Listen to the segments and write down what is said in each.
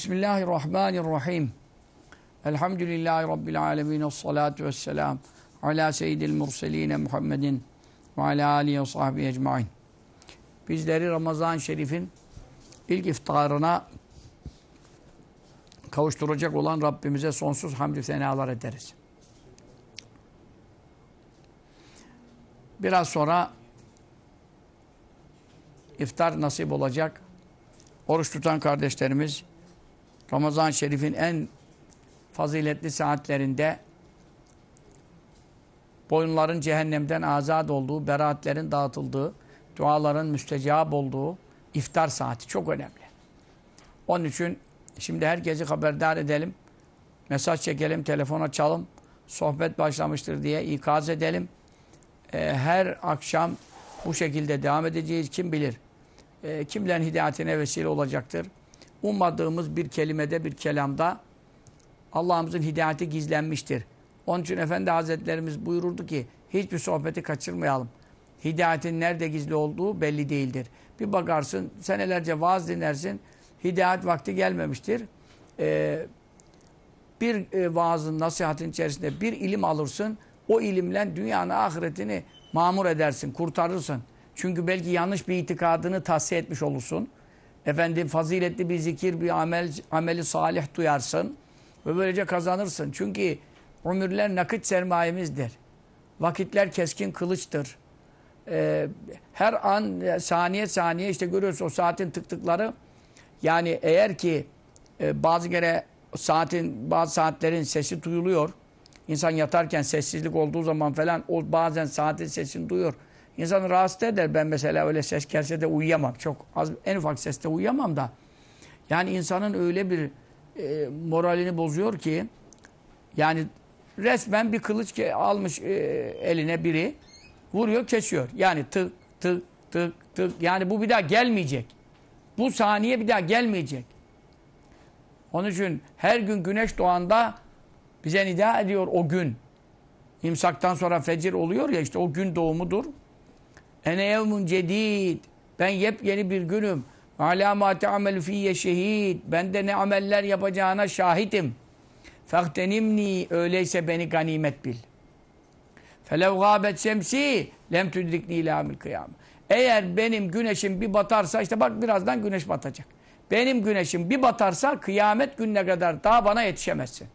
Bismillahirrahmanirrahim. Elhamdülillahi Rabbil alemin. Esselatu vesselam. Ala seyyidil murseline Muhammedin ve ala alihi ve sahbihi ecmain. Bizleri Ramazan-ı Şerif'in ilk iftarına kavuşturacak olan Rabbimize sonsuz hamdü senalar ederiz. Biraz sonra iftar nasip olacak. Oruç tutan kardeşlerimiz Ramazan-ı Şerif'in en faziletli saatlerinde boyunların cehennemden azat olduğu, beraatlerin dağıtıldığı, duaların müstecap olduğu iftar saati çok önemli. Onun için şimdi herkesi haberdar edelim. Mesaj çekelim, telefon açalım. Sohbet başlamıştır diye ikaz edelim. Ee, her akşam bu şekilde devam edeceğiz. Kim bilir? Ee, kimlerin hidayetine vesile olacaktır. Ummadığımız bir kelimede, bir kelamda Allah'ımızın hidayeti gizlenmiştir. Onun için Efendi Hazretlerimiz buyururdu ki hiçbir sohbeti kaçırmayalım. Hidayetin nerede gizli olduğu belli değildir. Bir bakarsın senelerce vaaz dinlersin hidayet vakti gelmemiştir. Ee, bir e, vaazın, nasihatin içerisinde bir ilim alırsın. O ilimle dünyanın ahiretini mamur edersin, kurtarırsın. Çünkü belki yanlış bir itikadını tahsiye etmiş olursun. Efendim faziletli bir zikir, bir amel, ameli salih duyarsın. Ve böylece kazanırsın. Çünkü ömürler nakit sermayemizdir. Vakitler keskin kılıçtır. Ee, her an e, saniye saniye işte görüyorsun o saatin tıktıkları. Yani eğer ki e, bazı kere saatin bazı saatlerin sesi duyuluyor. İnsan yatarken sessizlik olduğu zaman falan o bazen saatin sesini duyuyor. İnsanı rahatsız eder. Ben mesela öyle ses gelse de uyuyamam. Çok az en ufak seste uyuyamam da. Yani insanın öyle bir e, moralini bozuyor ki yani resmen bir kılıç almış e, eline biri vuruyor kesiyor. Yani tık tık tık tık yani bu bir daha gelmeyecek. Bu saniye bir daha gelmeyecek. Onun için her gün güneş doğanda bize nida ediyor o gün. İmsaktan sonra fecir oluyor ya işte o gün doğumudur. Ene yevmun cedid. Ben yepyeni bir günüm. Alâ mâ te'amel fiyye şehid. Ben de ne ameller yapacağına şahitim. Fehtenimni. Öyleyse beni ganimet bil. Felev gâbet şemsi lem tüdrikni ilâmil kıyam. Eğer benim güneşim bir batarsa işte bak birazdan güneş batacak. Benim güneşim bir batarsa kıyamet gününe kadar daha bana yetişemezsin.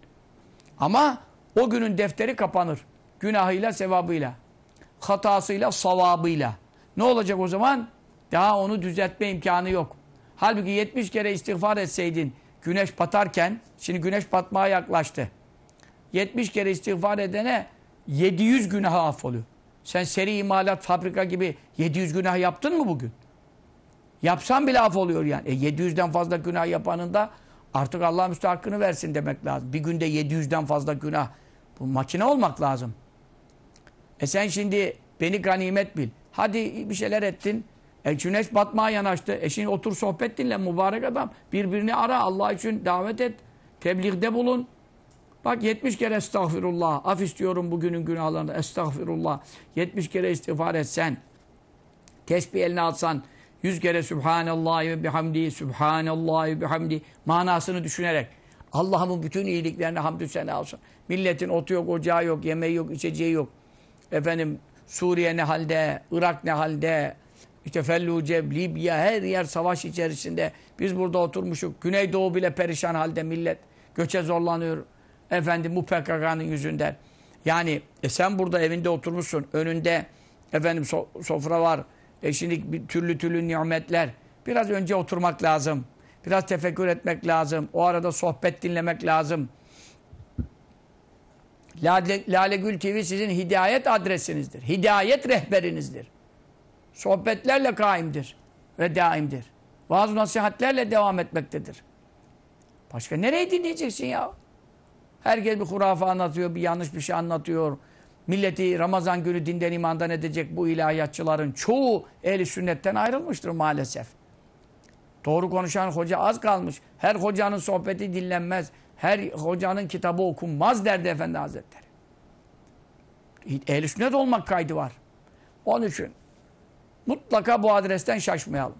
Ama o günün defteri kapanır. Günahıyla, sevabıyla. Hatasıyla, savabıyla. Ne olacak o zaman? Daha onu düzeltme imkanı yok. Halbuki 70 kere istiğfar etseydin güneş batarken, şimdi güneş batmaya yaklaştı. 70 kere istiğfar edene 700 günah affoluyor. Sen seri imalat fabrika gibi 700 günah yaptın mı bugün? Yapsan bile af oluyor yani. E 700'den fazla günah yapanın da artık Allah müstahakkını versin demek lazım. Bir günde 700'den fazla günah. Bu makine olmak lazım. E sen şimdi beni ganimet bil. Hadi bir şeyler ettin. E güneş batmaya yanaştı. E şimdi otur sohbet dinle mübarek adam. Birbirini ara Allah için davet et. Tebliğde bulun. Bak 70 kere estağfirullah. Af istiyorum bugünün günahlarını. Estağfirullah. 70 kere istiğfar etsen. Tesbih eline alsan. 100 kere Subhanallah ve bihamdi. Subhanallah ve bihamdi. Manasını düşünerek. Allah'ımın bütün iyiliklerine hamdü sena olsun. Milletin otu yok, ocağı yok, yemeği yok, içeceği yok. Efendim Suriye ne halde, Irak ne halde, işte Felluce, Libya her yer savaş içerisinde. Biz burada oturmuşuk. Güneydoğu bile perişan halde millet. Göçe zorlanıyor. Efendim bu PKK'nın yüzünden. Yani e sen burada evinde oturmuşsun. Önünde efendim so sofra var. E şimdi bir türlü türlü nimetler. Biraz önce oturmak lazım. Biraz tefekkür etmek lazım. O arada sohbet dinlemek lazım. Lale, Lale Gül TV sizin hidayet adresinizdir. Hidayet rehberinizdir. Sohbetlerle kaimdir ve daimdir. Vaaz nasihatlerle devam etmektedir. Başka nereyi dinleyeceksin ya? Herkes bir hurafe anlatıyor, bir yanlış bir şey anlatıyor. Milleti Ramazan günü dinden imandan edecek bu ilahiyatçıların çoğu ehli sünnetten ayrılmıştır maalesef. Doğru konuşan hoca az kalmış. Her hocanın sohbeti dinlenmez. Her hocanın kitabı okunmaz derdi Efendi Hazretleri. Ehl-i sünnet olmak kaydı var. Onun için mutlaka bu adresten şaşmayalım.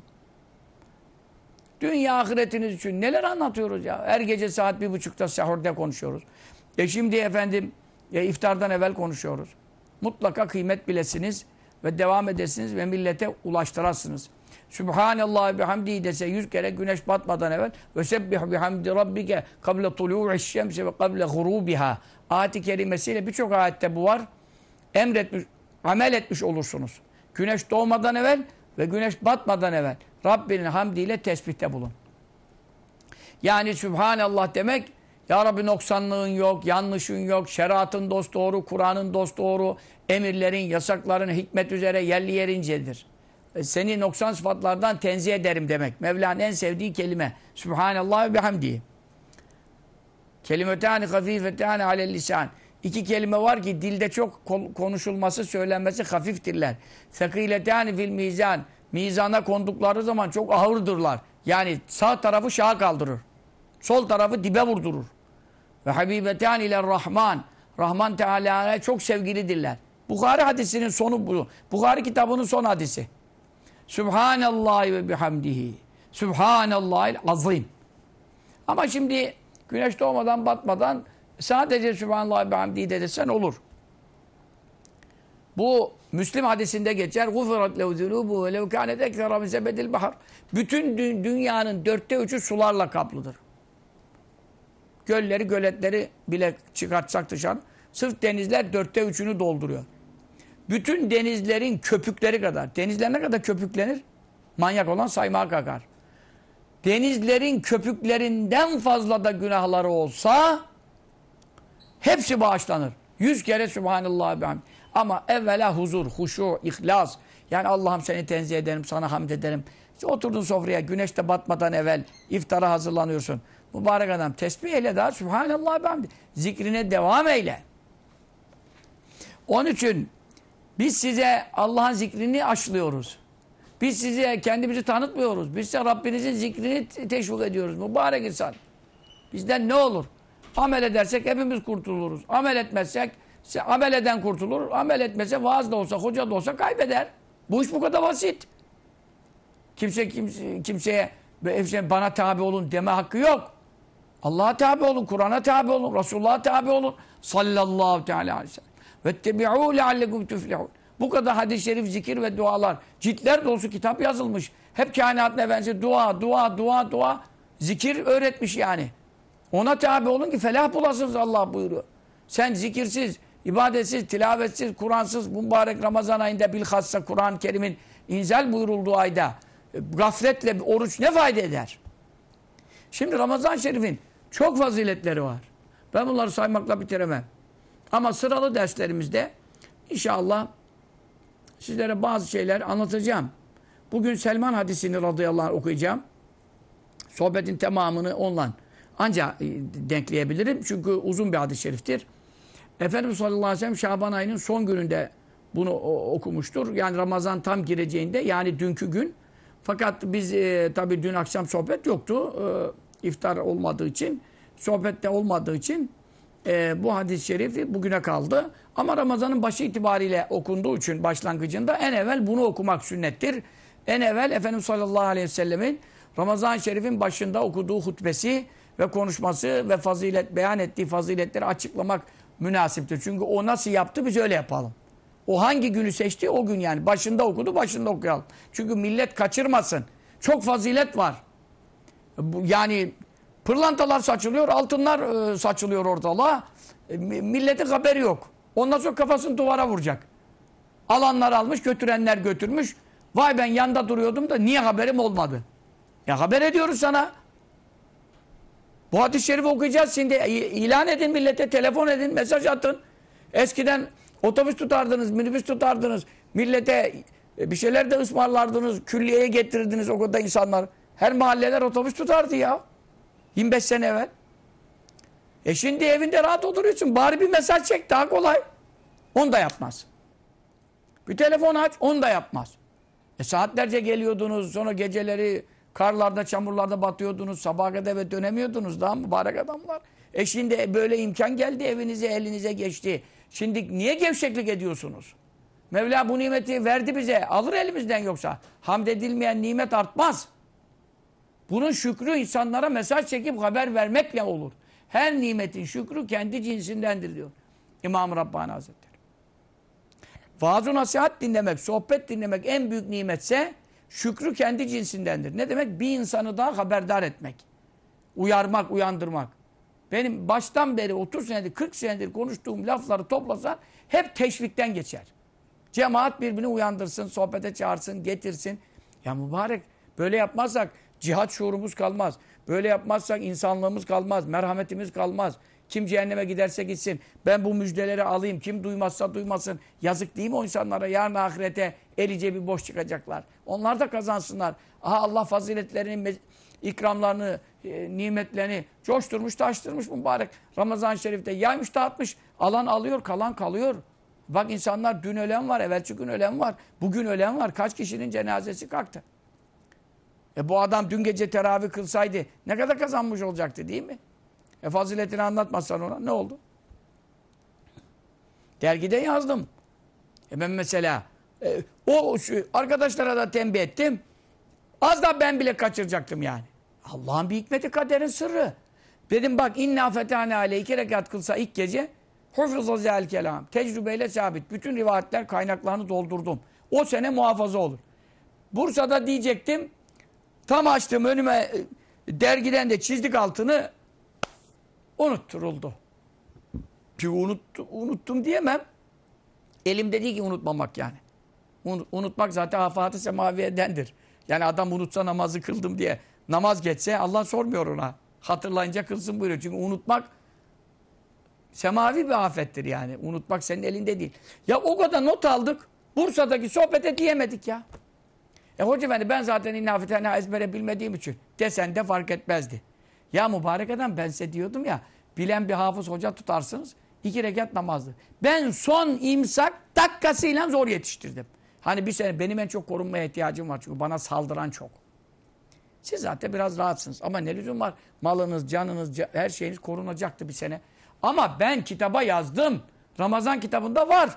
Dünya ahiretiniz için neler anlatıyoruz ya. Her gece saat bir buçukta sahurda konuşuyoruz. E şimdi efendim e, iftardan evvel konuşuyoruz. Mutlaka kıymet bilesiniz ve devam edesiniz ve millete ulaştırasınız. Sübhanallah bihamdihi dese yüz kere güneş batmadan evvel ve sebbih bihamdi rabbike kable tulu'i şemsi ve kable gurubiha. Ayet-i kerimesiyle birçok ayette bu var. Emretmiş, amel etmiş olursunuz. Güneş doğmadan evvel ve güneş batmadan evvel Rabbinin hamdiyle tesbihte bulun. Yani Sübhanallah demek Ya Rabbi noksanlığın yok, yanlışın yok, şeriatın dost doğru, Kur'an'ın dost doğru, emirlerin, yasakların hikmet üzere yerli yerincedir. E, Seni noksan sıfatlardan tenzih ederim demek. Mevla'nın en sevdiği kelime. Sübhanallah ve bihamdihi. Kelimetani hafifetani alel lisan. İki kelime var ki dilde çok konuşulması, söylenmesi hafiftirler. Sekiletani fil mizan. Mizana kondukları zaman çok ağırdırlar. Yani sağ tarafı şaha kaldırır. Sol tarafı dibe vurdurur. Ve habibetan ile Rahman. Rahman Teala'ya çok sevgilidirler. Bukhari hadisinin sonu bu. Bukhari kitabının son hadisi. Subhanallah ve bihamdihi. Subhanallahil azim. Ama şimdi güneş doğmadan batmadan sadece Subhanallah ve bihamdihi de desen olur. Bu Müslim hadisinde geçer. Gufirat lehu zunubu ve lev kânet ekzera min bahar. Bütün dü dünyanın dörtte üçü sularla kaplıdır. Gölleri, göletleri bile çıkartsak dışarı. Sırf denizler dörtte üçünü dolduruyor. Bütün denizlerin köpükleri kadar. Denizler ne kadar köpüklenir? Manyak olan saymaya kalkar. Denizlerin köpüklerinden fazla da günahları olsa hepsi bağışlanır. Yüz kere Subhanallah bihamd. Ama evvela huzur, huşu, ihlas. Yani Allah'ım seni tenzih ederim, sana hamd ederim. İşte oturdun sofraya, güneş de batmadan evvel iftara hazırlanıyorsun. Mübarek adam tesbih eyle daha Subhanallah bihamdi. Zikrine devam eyle. Onun için biz size Allah'ın zikrini aşılıyoruz. Biz size kendimizi tanıtmıyoruz. Biz size Rabbinizin zikrini teşvik ediyoruz. Mübarek insan. Bizden ne olur? Amel edersek hepimiz kurtuluruz. Amel etmezsek amel eden kurtulur. Amel etmese vaaz da olsa, hoca da olsa kaybeder. Bu iş bu kadar basit. Kimse, kimse kimseye bana tabi olun deme hakkı yok. Allah'a tabi olun, Kur'an'a tabi olun, Resulullah'a tabi olun. Sallallahu teala aleyhi ve sellem. Vettebi'û leallekum tuflihûn. Bu kadar hadis-i şerif, zikir ve dualar. Ciltler dolusu kitap yazılmış. Hep kainatın efendisi dua, dua, dua, dua. Zikir öğretmiş yani. Ona tabi olun ki felah bulasınız Allah buyuruyor. Sen zikirsiz, ibadetsiz, tilavetsiz, Kur'ansız mübarek Ramazan ayında bilhassa Kur'an-ı Kerim'in inzal buyurulduğu ayda e, gafletle oruç ne fayda eder? Şimdi Ramazan Şerif'in çok faziletleri var. Ben bunları saymakla bitiremem. Ama sıralı derslerimizde inşallah sizlere bazı şeyler anlatacağım. Bugün Selman hadisini radıyallahu anh okuyacağım. Sohbetin tamamını onunla ancak e, denkleyebilirim. Çünkü uzun bir hadis-i şeriftir. Efendimiz sallallahu aleyhi ve sellem Şaban ayının son gününde bunu okumuştur. Yani Ramazan tam gireceğinde yani dünkü gün. Fakat biz e, tabii dün akşam sohbet yoktu. E, iftar olmadığı için, sohbette olmadığı için e, bu hadis-i şerifi bugüne kaldı. Ama Ramazan'ın başı itibariyle okunduğu için başlangıcında en evvel bunu okumak sünnettir. En evvel Efendimiz sallallahu aleyhi ve sellemin Ramazan-ı Şerif'in başında okuduğu hutbesi ve konuşması ve fazilet beyan ettiği faziletleri açıklamak münasiptir. Çünkü o nasıl yaptı biz öyle yapalım. O hangi günü seçti o gün yani. Başında okudu başında okuyalım. Çünkü millet kaçırmasın. Çok fazilet var. Yani pırlantalar saçılıyor, altınlar e, saçılıyor ortalığa. E, milletin haberi yok. Ondan sonra kafasını duvara vuracak. Alanlar almış, götürenler götürmüş. Vay ben yanda duruyordum da niye haberim olmadı? Ya haber ediyoruz sana. Bu hadis-i şerifi okuyacağız şimdi. İlan edin millete, telefon edin, mesaj atın. Eskiden otobüs tutardınız, minibüs tutardınız. Millete e, bir şeyler de ısmarlardınız. Külliyeye getirdiniz o kadar insanlar. Her mahalleler otobüs tutardı ya. 25 sene evvel. E şimdi evinde rahat oturuyorsun. Bari bir mesaj çek daha kolay. Onu da yapmaz. Bir telefon aç onu da yapmaz. E saatlerce geliyordunuz sonra geceleri Karlarda, çamurlarda batıyordunuz. Sabaha kadar eve dönemiyordunuz. Daha mübarek adamlar. E şimdi böyle imkan geldi evinize, elinize geçti. Şimdi niye gevşeklik ediyorsunuz? Mevla bu nimeti verdi bize. Alır elimizden yoksa. Hamd edilmeyen nimet artmaz. Bunun şükrü insanlara mesaj çekip haber vermekle olur. Her nimetin şükrü kendi cinsindendir diyor İmam Rabbani Hazretleri. Vaaz-ı nasihat dinlemek, sohbet dinlemek en büyük nimetse şükrü kendi cinsindendir. Ne demek? Bir insanı daha haberdar etmek. Uyarmak, uyandırmak. Benim baştan beri 30 senedir, 40 senedir konuştuğum lafları toplasan hep teşvikten geçer. Cemaat birbirini uyandırsın, sohbete çağırsın, getirsin. Ya mübarek böyle yapmazsak cihat şuurumuz kalmaz. Böyle yapmazsak insanlığımız kalmaz, merhametimiz kalmaz. Kim cehenneme giderse gitsin. Ben bu müjdeleri alayım. Kim duymazsa duymasın. Yazık değil mi o insanlara? Yarın ahirete eli cebi boş çıkacaklar. Onlar da kazansınlar. Aha Allah faziletlerini, ikramlarını, e, nimetlerini coşturmuş, taştırmış mübarek. Ramazan-ı Şerif'te yaymış, dağıtmış. Alan alıyor, kalan kalıyor. Bak insanlar dün ölen var, evvelsi gün ölen var. Bugün ölen var. Kaç kişinin cenazesi kalktı. E bu adam dün gece teravih kılsaydı ne kadar kazanmış olacaktı değil mi? E faziletini anlatmazsan ona ne oldu? Dergide yazdım. E ben mesela e, o şu, arkadaşlara da tembih ettim. Az da ben bile kaçıracaktım yani. Allah'ın bir hikmeti kaderin sırrı. Dedim bak inna fetane ale iki rekat kılsa ilk gece hufrıza zel kelam. Tecrübeyle sabit. Bütün rivayetler kaynaklarını doldurdum. O sene muhafaza olur. Bursa'da diyecektim. Tam açtım önüme e, dergiden de çizdik altını unutturuldu. Çünkü unuttu, unuttum diyemem. Elimde değil ki unutmamak yani. Unutmak zaten hafat-ı semaviyedendir. Yani adam unutsa namazı kıldım diye namaz geçse Allah sormuyor ona. Hatırlayınca kılsın buyuruyor. Çünkü unutmak semavi bir afettir yani. Unutmak senin elinde değil. Ya o kadar not aldık. Bursa'daki sohbete diyemedik ya. E hoca efendi ben zaten innafetene ezbere bilmediğim için desen de fark etmezdi. Ya mübarek adam ben size diyordum ya bilen bir hafız hoca tutarsınız iki rekat namazdı. Ben son imsak dakikasıyla zor yetiştirdim. Hani bir sene benim en çok korunmaya ihtiyacım var çünkü bana saldıran çok. Siz zaten biraz rahatsınız ama ne lüzum var? Malınız, canınız, her şeyiniz korunacaktı bir sene. Ama ben kitaba yazdım. Ramazan kitabında var.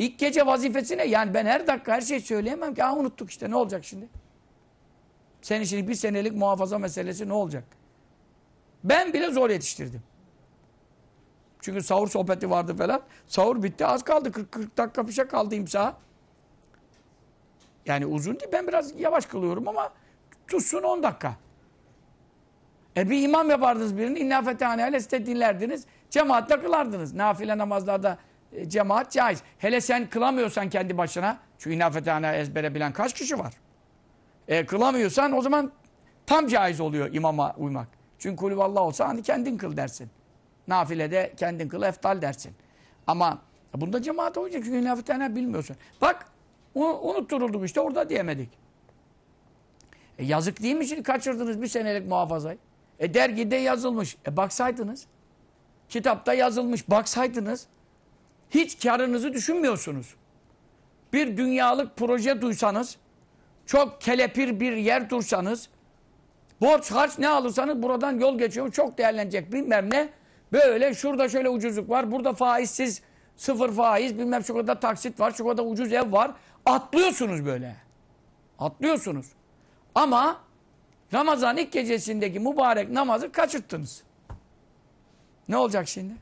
İlk gece vazifesine yani ben her dakika her şeyi söyleyemem ki. Aa unuttuk işte ne olacak şimdi? Senin şimdi bir senelik muhafaza meselesi ne olacak? Ben bile zor yetiştirdim. Çünkü sahur sohbeti vardı falan. Sahur bitti az kaldı. 40, 40 dakika bir şey kaldı imsa. Yani uzun değil. Ben biraz yavaş kılıyorum ama tutsun 10 dakika. E bir imam yapardınız birini. İnna fetehane hele dinlerdiniz. Cemaatle kılardınız. Nafile namazlarda e, cemaat caiz. Hele sen kılamıyorsan kendi başına. Çünkü İnna fetehane ezbere bilen kaç kişi var? E, kılamıyorsan o zaman tam caiz oluyor imama uymak. Çünkü kulüvallah olsa hani kendin kıl dersin. Nafilede kendin kıl eftal dersin. Ama bunda cemaat olacak çünkü nafilene bilmiyorsun. Bak unutturulduk işte orada diyemedik. E yazık değil mi şimdi kaçırdınız bir senelik muhafazayı? E dergide yazılmış. E baksaydınız. Kitapta yazılmış. Baksaydınız. Hiç karınızı düşünmüyorsunuz. Bir dünyalık proje duysanız, çok kelepir bir yer dursanız, borç harç ne alırsanız buradan yol geçiyor, çok değerlenecek bilmem ne. Böyle şurada şöyle ucuzluk var, burada faizsiz sıfır faiz, bilmem şu kadar taksit var, şu kadar ucuz ev var. Atlıyorsunuz böyle. Atlıyorsunuz. Ama Ramazan ilk gecesindeki mübarek namazı kaçırttınız. Ne olacak şimdi?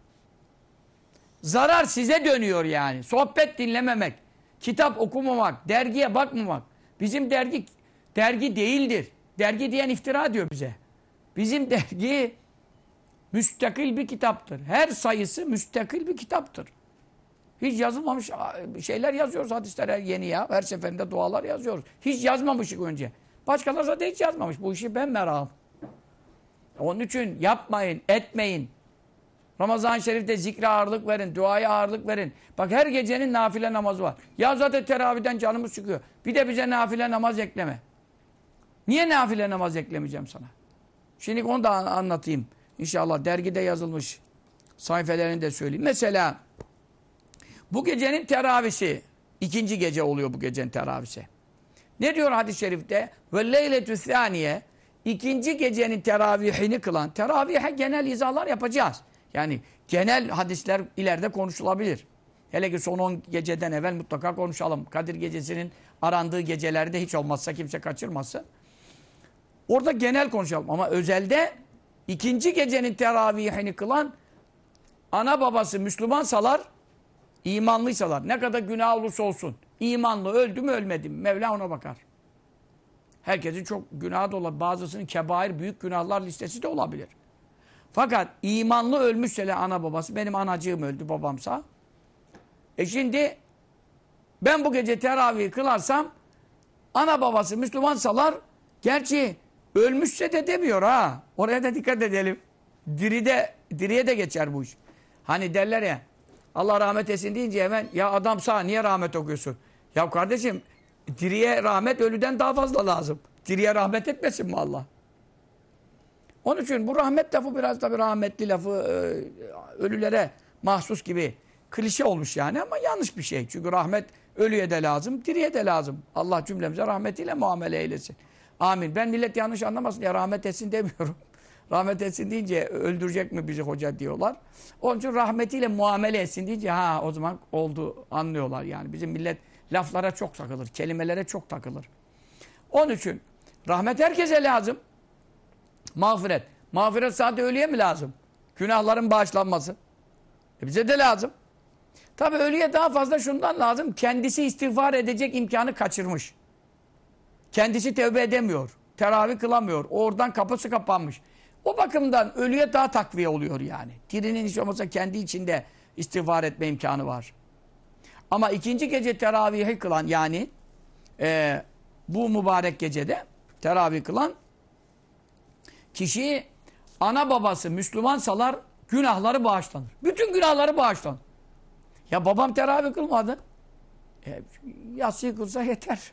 Zarar size dönüyor yani. Sohbet dinlememek, kitap okumamak, dergiye bakmamak. Bizim dergi dergi değildir. Dergi diyen iftira diyor bize. Bizim dergi müstakil bir kitaptır. Her sayısı müstakil bir kitaptır. Hiç yazılmamış şeyler yazıyoruz hadisler yeni ya. Her seferinde dualar yazıyoruz. Hiç yazmamışık önce. Başkaları zaten hiç yazmamış. Bu işi ben merakım. Onun için yapmayın, etmeyin. Ramazan-ı Şerif'te zikre ağırlık verin, duaya ağırlık verin. Bak her gecenin nafile namazı var. Ya zaten teravihden canımız çıkıyor. Bir de bize nafile namaz ekleme. Niye nafile namaz eklemeyeceğim sana? Şimdi onu da anlatayım. İnşallah dergide yazılmış sayfelerini de söyleyeyim. Mesela bu gecenin teravisi ikinci gece oluyor bu gecenin teravisi. Ne diyor hadis-i şerifte? Ve leyletü thaniye ikinci gecenin teravihini kılan. Teravihe genel izahlar yapacağız. Yani genel hadisler ileride konuşulabilir. Hele ki son 10 geceden evvel mutlaka konuşalım. Kadir gecesinin arandığı gecelerde hiç olmazsa kimse kaçırmasın. Orada genel konuşalım ama özelde ikinci gecenin teravihini kılan ana babası Müslümansalar imanlıysalar ne kadar günah olursa olsun imanlı öldü mü ölmedi mi Mevla ona bakar. Herkesin çok günahı da olabilir. Bazısının kebair büyük günahlar listesi de olabilir. Fakat imanlı ölmüşse ana babası benim anacığım öldü babamsa e şimdi ben bu gece teravih kılarsam ana babası Müslümansalar gerçi ölmüşse de demiyor ha. Oraya da dikkat edelim. Diride, diriye de geçer bu iş. Hani derler ya Allah rahmet etsin deyince hemen ya adam sağ niye rahmet okuyorsun? Ya kardeşim diriye rahmet ölüden daha fazla lazım. Diriye rahmet etmesin mi Allah? Onun için bu rahmet lafı biraz da bir rahmetli lafı e, ölülere mahsus gibi klişe olmuş yani ama yanlış bir şey. Çünkü rahmet ölüye de lazım, diriye de lazım. Allah cümlemize rahmetiyle muamele eylesin. Amin. Ben millet yanlış anlamasın ya rahmet etsin demiyorum. rahmet etsin deyince öldürecek mi bizi hoca diyorlar. Onun için rahmetiyle muamele etsin deyince ha o zaman oldu anlıyorlar yani. Bizim millet laflara çok takılır, kelimelere çok takılır. Onun için rahmet herkese lazım. Mağfiret. Mağfiret sadece ölüye mi lazım? Günahların bağışlanması. E bize de lazım. Tabi ölüye daha fazla şundan lazım. Kendisi istiğfar edecek imkanı kaçırmış. Kendisi tevbe edemiyor. Teravih kılamıyor. Oradan kapısı kapanmış. O bakımdan ölüye daha takviye oluyor yani. Dirinin hiç olmazsa kendi içinde istiğfar etme imkanı var. Ama ikinci gece teravihi kılan yani e, bu mübarek gecede teravih kılan kişi ana babası Müslümansalar günahları bağışlanır. Bütün günahları bağışlanır. Ya babam teravih kılmadı. E, yatsıyı kılsa yeter.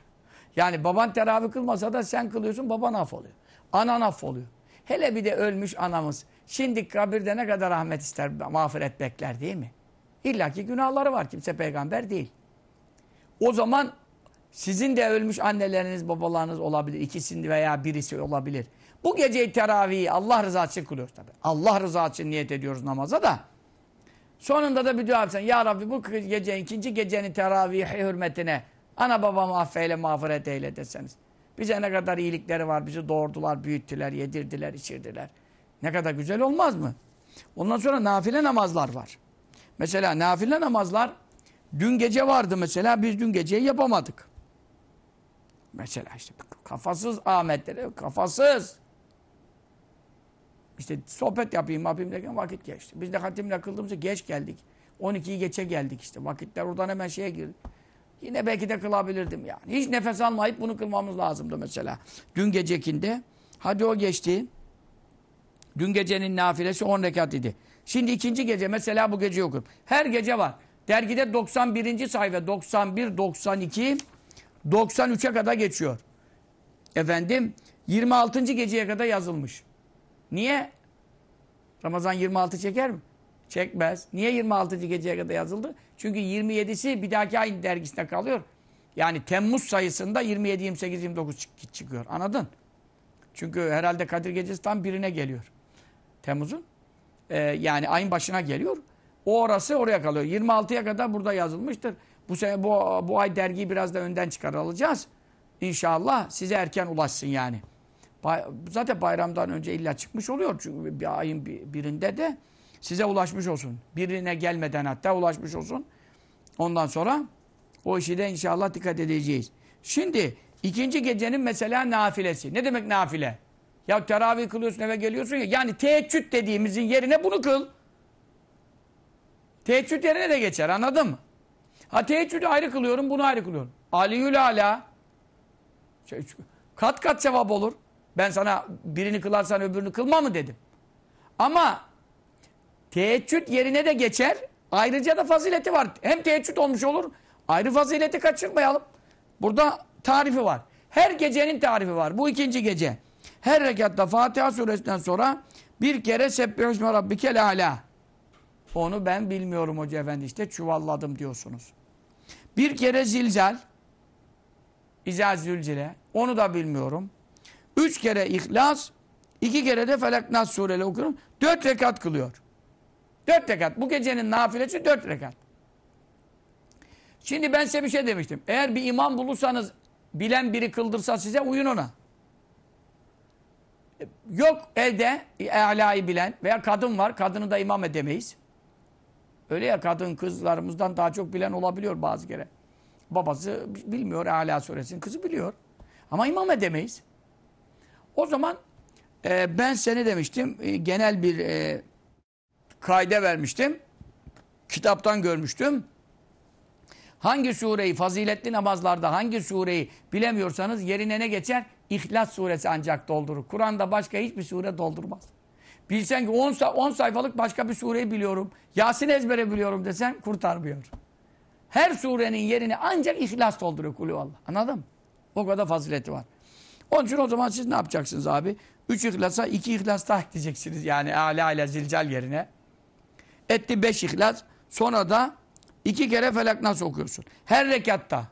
Yani baban teravih kılmasa da sen kılıyorsun baban affoluyor. Anan affoluyor. Hele bir de ölmüş anamız. Şimdi kabirde ne kadar rahmet ister, mağfiret bekler değil mi? İlla ki günahları var. Kimse peygamber değil. O zaman sizin de ölmüş anneleriniz, babalarınız olabilir. İkisinde veya birisi olabilir. Bu geceyi teravihi Allah rızası için kılıyoruz tabi. Allah rızası için niyet ediyoruz namaza da. Sonunda da bir dua yapsan. Ya Rabbi bu gece ikinci gecenin teravihi hürmetine ana babamı affeyle mağfiret eyle deseniz. Bize ne kadar iyilikleri var. Bizi doğurdular, büyüttüler, yedirdiler, içirdiler. Ne kadar güzel olmaz mı? Ondan sonra nafile namazlar var. Mesela nafile namazlar dün gece vardı mesela biz dün geceyi yapamadık. Mesela işte kafasız Ahmetleri kafasız. İşte sohbet yapayım yapayım derken vakit geçti. Biz de hatimle kıldığımızda geç geldik. 12'yi geçe geldik işte. Vakitler oradan hemen şeye girdi. Yine belki de kılabilirdim yani. Hiç nefes almayıp bunu kılmamız lazımdı mesela. Dün gecekinde. Hadi o geçti. Dün gecenin nafilesi 10 rekat idi. Şimdi ikinci gece mesela bu gece okuyorum. Her gece var. Dergide 91. sayfa 91, 92, 93'e kadar geçiyor. Efendim 26. geceye kadar yazılmış. Niye? Ramazan 26 çeker mi? Çekmez. Niye 26. geceye kadar yazıldı? Çünkü 27'si bir dahaki ayın dergisinde kalıyor. Yani Temmuz sayısında 27, 28, 29 çıkıyor. Anladın? Çünkü herhalde Kadir Gecesi tam birine geliyor. Temmuz'un. Ee, yani ayın başına geliyor. O orası oraya kalıyor. 26'ya kadar burada yazılmıştır. Bu sene bu, bu ay dergiyi biraz da önden çıkarılacağız. İnşallah size erken ulaşsın yani. Bay, zaten bayramdan önce illa çıkmış oluyor. Çünkü bir ayın birinde de size ulaşmış olsun. Birine gelmeden hatta ulaşmış olsun. Ondan sonra o işi de inşallah dikkat edeceğiz. Şimdi ikinci gecenin mesela nafilesi. Ne demek nafile? Ya teravih kılıyorsun eve geliyorsun ya. Yani teheccüd dediğimizin yerine bunu kıl. Teheccüd yerine de geçer anladın mı? Ha teheccüdü ayrı kılıyorum bunu ayrı kılıyorum. Aliyül ala. Şey, kat kat sevap olur. Ben sana birini kılarsan öbürünü kılma mı dedim. Ama teheccüd yerine de geçer. Ayrıca da fazileti var. Hem teheccüd olmuş olur. Ayrı fazileti kaçırmayalım. Burada tarifi var. Her gecenin tarifi var. Bu ikinci gece. Her rekatta Fatiha suresinden sonra bir kere Sebbihüsme Rabbikel Ala. Onu ben bilmiyorum hoca efendi işte çuvalladım diyorsunuz. Bir kere zilzal. İzâ zülzile. Onu da bilmiyorum. Üç kere ihlas. iki kere de Felak Nas sureli okuyorum. Dört rekat kılıyor. Dört rekat. Bu gecenin nafilesi dört rekat. Şimdi ben size bir şey demiştim. Eğer bir imam bulursanız bilen biri kıldırsa size uyun ona. yok evde Ala'yı bilen veya kadın var. Kadını da imam edemeyiz. Öyle ya kadın kızlarımızdan daha çok bilen olabiliyor bazı kere. Babası bilmiyor Ala suresinin kızı biliyor. Ama imam edemeyiz. O zaman e, ben seni demiştim e, genel bir e, kaide vermiştim. Kitaptan görmüştüm. Hangi sureyi faziletli namazlarda hangi sureyi bilemiyorsanız yerine ne geçer? İhlas suresi ancak doldurur. Kur'an'da başka hiçbir sure doldurmaz. Bilsen ki 10 10 sayfalık başka bir sureyi biliyorum. Yasin ezbere biliyorum desen kurtarmıyor. Her surenin yerini ancak ihlas dolduruyor kulü Allah. Anladın mı? O kadar fazileti var. Onun için o zaman siz ne yapacaksınız abi? Üç ihlasa iki ihlas daha ekleyeceksiniz. Yani ala ile zilcal yerine. Etti beş ihlas. Sonra da iki kere felak nas okuyorsun. Her rekatta.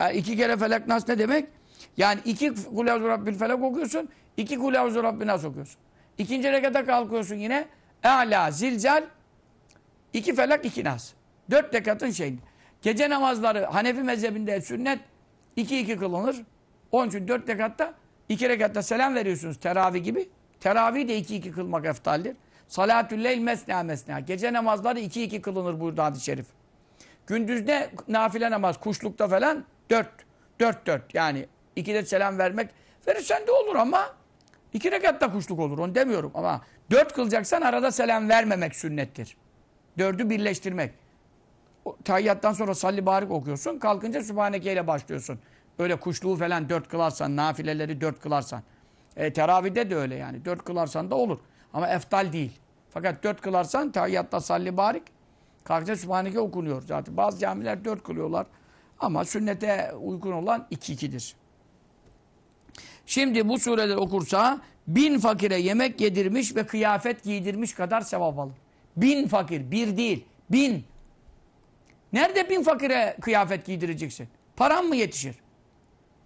Yani iki kere felak nas ne demek? Yani iki kulevzu rabbil felak okuyorsun. iki kulevzu rabbil nas okuyorsun. İkinci rekata kalkıyorsun yine. Ala, zilcal, iki felak, iki nas. Dört rekatın şeyini. Gece namazları Hanefi mezhebinde sünnet iki iki kılınır. Onun için dört rekatta iki rekatta selam veriyorsunuz teravih gibi. Teravih de iki iki kılmak eftaldir. Salatül leyl mesna mesna. Gece namazları iki iki kılınır buyurdu hadis-i şerif. Gündüzde nafile namaz kuşlukta falan dört. Dört dört yani ikide selam vermek verirsen de olur ama iki rekatta kuşluk olur onu demiyorum ama dört kılacaksan arada selam vermemek sünnettir. Dördü birleştirmek. Tahiyyattan sonra salli barik okuyorsun. Kalkınca Sübhaneke ile başlıyorsun. Öyle kuşluğu falan dört kılarsan, nafileleri dört kılarsan. E, teravide de öyle yani. Dört kılarsan da olur. Ama eftal değil. Fakat dört kılarsan tahiyyatta salli barik. Kalkınca Sübhaneke okunuyor zaten. Bazı camiler dört kılıyorlar. Ama sünnete uygun olan iki ikidir. Şimdi bu sureleri okursa bin fakire yemek yedirmiş ve kıyafet giydirmiş kadar sevap alır. Bin fakir, bir değil, bin. Nerede bin fakire kıyafet giydireceksin? Paran mı yetişir?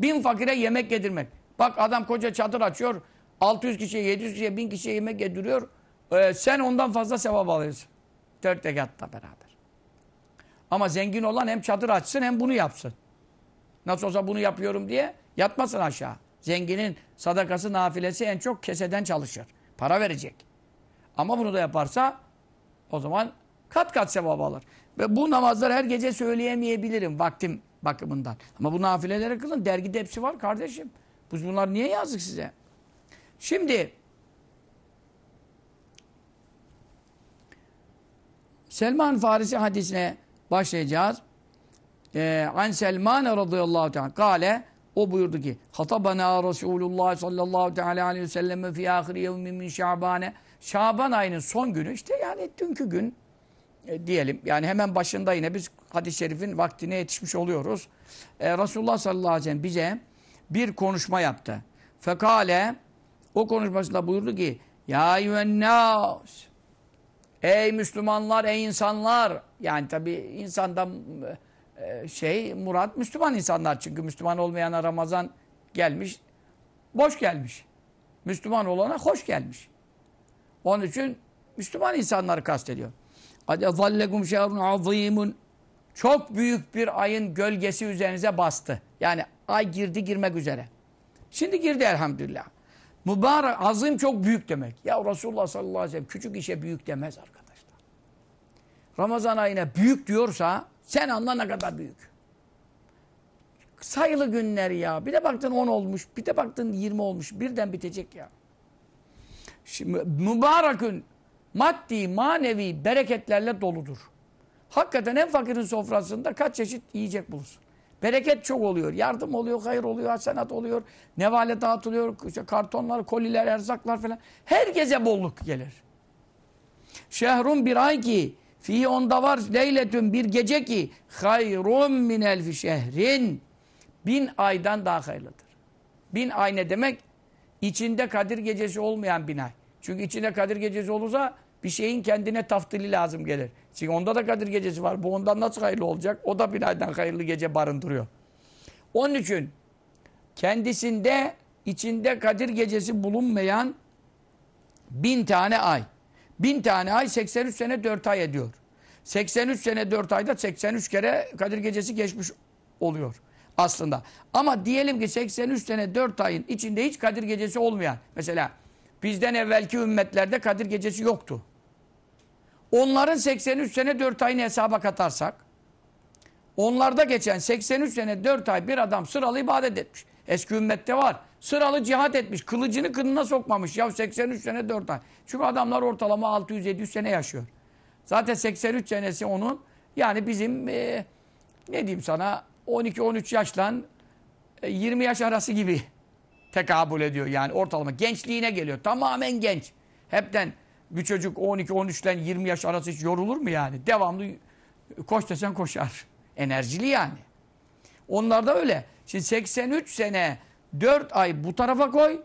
Bin fakire yemek yedirmek. Bak adam koca çadır açıyor. 600 kişiye, 700 kişiye, 1000 kişiye yemek yediriyor. Ee, sen ondan fazla sevap alıyorsun. Dört rekatta beraber. Ama zengin olan hem çadır açsın hem bunu yapsın. Nasıl olsa bunu yapıyorum diye yatmasın aşağı. Zenginin sadakası, nafilesi en çok keseden çalışır. Para verecek. Ama bunu da yaparsa o zaman kat kat sevap alır. Ve bu namazları her gece söyleyemeyebilirim vaktim bakımından. Ama bu nafileleri kılın. Dergide hepsi var kardeşim. Biz bunlar niye yazdık size? Şimdi Selman Farisi hadisine başlayacağız. Ee, An Selman radıyallahu teala kale o buyurdu ki Hatabana Resulullah sallallahu teala aleyhi ve sellem fi ahiri yevmin min şabane Şaban ayının son günü işte yani dünkü gün e, diyelim. Yani hemen başında yine biz hadis-i şerifin vaktine yetişmiş oluyoruz. E, Resulullah sallallahu aleyhi ve sellem bize bir konuşma yaptı. Fekale o konuşmasında buyurdu ki Ya eyyühennâs Ey Müslümanlar, ey insanlar yani tabi insanda e, şey murat Müslüman insanlar çünkü Müslüman olmayana Ramazan gelmiş boş gelmiş. Müslüman olana hoş gelmiş. Onun için Müslüman insanları kastediyor. Hadi zallekum şehrun azimun. Çok büyük bir ayın gölgesi üzerinize bastı. Yani ay girdi girmek üzere. Şimdi girdi elhamdülillah. Mübarek, azim çok büyük demek. Ya Resulullah sallallahu aleyhi ve sellem küçük işe büyük demez arkadaşlar. Ramazan ayına büyük diyorsa sen anla ne kadar büyük. Sayılı günler ya. Bir de baktın 10 olmuş, bir de baktın 20 olmuş. Birden bitecek ya. Şimdi, mübarekün maddi, manevi bereketlerle doludur. Hakikaten en fakirin sofrasında kaç çeşit yiyecek bulursun. Bereket çok oluyor. Yardım oluyor, hayır oluyor, hasenat oluyor. Nevale dağıtılıyor, işte kartonlar, koliler, erzaklar falan. Herkese bolluk gelir. Şehrun bir ay ki fi onda var leyletün bir gece ki hayrun min elfi şehrin bin aydan daha hayırlıdır. Bin ay ne demek? İçinde Kadir gecesi olmayan bin ay. Çünkü içinde Kadir gecesi olursa bir şeyin kendine taftili lazım gelir. Çünkü onda da Kadir gecesi var. Bu ondan nasıl hayırlı olacak? O da bir aydan hayırlı gece barındırıyor. Onun için kendisinde içinde Kadir gecesi bulunmayan bin tane ay. Bin tane ay 83 sene 4 ay ediyor. 83 sene 4 ayda 83 kere Kadir gecesi geçmiş oluyor. aslında. Ama diyelim ki 83 sene 4 ayın içinde hiç Kadir Gecesi olmayan. Mesela bizden evvelki ümmetlerde Kadir Gecesi yoktu. Onların 83 sene 4 ayını hesaba katarsak onlarda geçen 83 sene 4 ay bir adam sıralı ibadet etmiş. Eski ümmette var. Sıralı cihat etmiş. Kılıcını kınına sokmamış. Ya 83 sene 4 ay. Çünkü adamlar ortalama 600-700 sene yaşıyor. Zaten 83 senesi onun yani bizim e, ne diyeyim sana 12-13 yaşla e, 20 yaş arası gibi tekabül ediyor yani ortalama. Gençliğine geliyor. Tamamen genç. Hepten bir çocuk 12-13'ten 20 yaş arası hiç yorulur mu yani? Devamlı koş desen koşar. Enerjili yani. Onlar da öyle. Şimdi 83 sene 4 ay bu tarafa koy.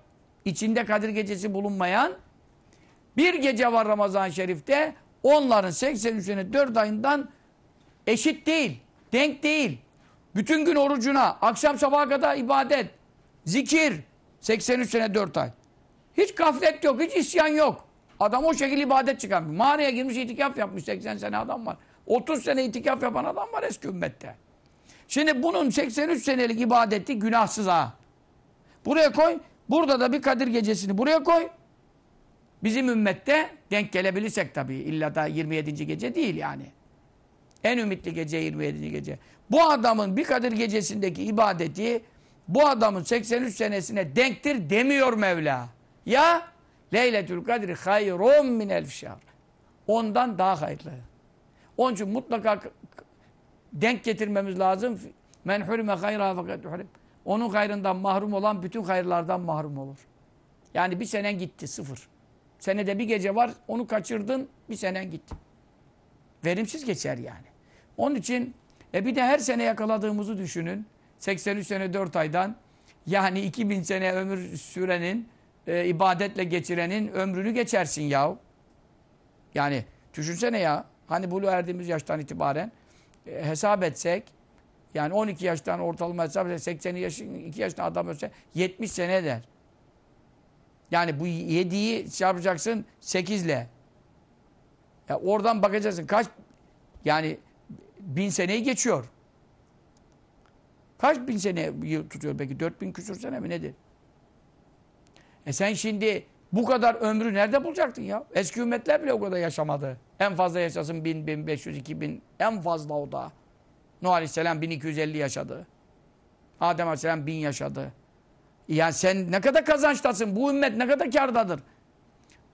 içinde Kadir Gecesi bulunmayan bir gece var Ramazan-ı Şerif'te. Onların 83 sene 4 ayından eşit değil. Denk değil. Bütün gün orucuna, akşam sabaha kadar ibadet, zikir. 83 sene 4 ay. Hiç gaflet yok, hiç isyan yok. Adam o şekilde ibadet çıkarmış. Mağaraya girmiş itikaf yapmış 80 sene adam var. 30 sene itikaf yapan adam var eski ümmette. Şimdi bunun 83 senelik ibadeti günahsız ha. Buraya koy. Burada da bir Kadir gecesini buraya koy. Bizim ümmette denk gelebilirsek tabii. İlla da 27. gece değil yani. En ümitli gece 27. gece. Bu adamın bir Kadir gecesindeki ibadeti bu adamın 83 senesine denktir demiyor Mevla. Ya Leyletül Kadri hayrun min elf şehr. Ondan daha hayırlı. Onun için mutlaka denk getirmemiz lazım. Men hurime hayra fakat hurim. Onun hayrından mahrum olan bütün hayırlardan mahrum olur. Yani bir senen gitti sıfır. Senede bir gece var onu kaçırdın bir senen gitti. Verimsiz geçer yani. Onun için e bir de her sene yakaladığımızı düşünün. 83 sene 4 aydan yani 2000 sene ömür sürenin e, ibadetle geçirenin ömrünü geçersin ya. Yani düşünsene ya. Hani bulu erdiğimiz yaştan itibaren e, hesap etsek yani 12 yaştan ortalama hesap etsek 80 yaşın 2 yaşında adam ölse 70 sene eder. Yani bu 7'yi çarpacaksın 8 ile. Ya oradan bakacaksın kaç yani bin seneyi geçiyor. Kaç bin sene tutuyor peki? 4000 küsur sene mi nedir? E sen şimdi bu kadar ömrü nerede bulacaktın ya? Eski ümmetler bile o kadar yaşamadı. En fazla yaşasın 1000, 1500, 2000 en fazla o da. Nuh Aleyhisselam 1250 yaşadı. Adem Aleyhisselam 1000 yaşadı. Yani sen ne kadar kazançtasın? Bu ümmet ne kadar kardadır?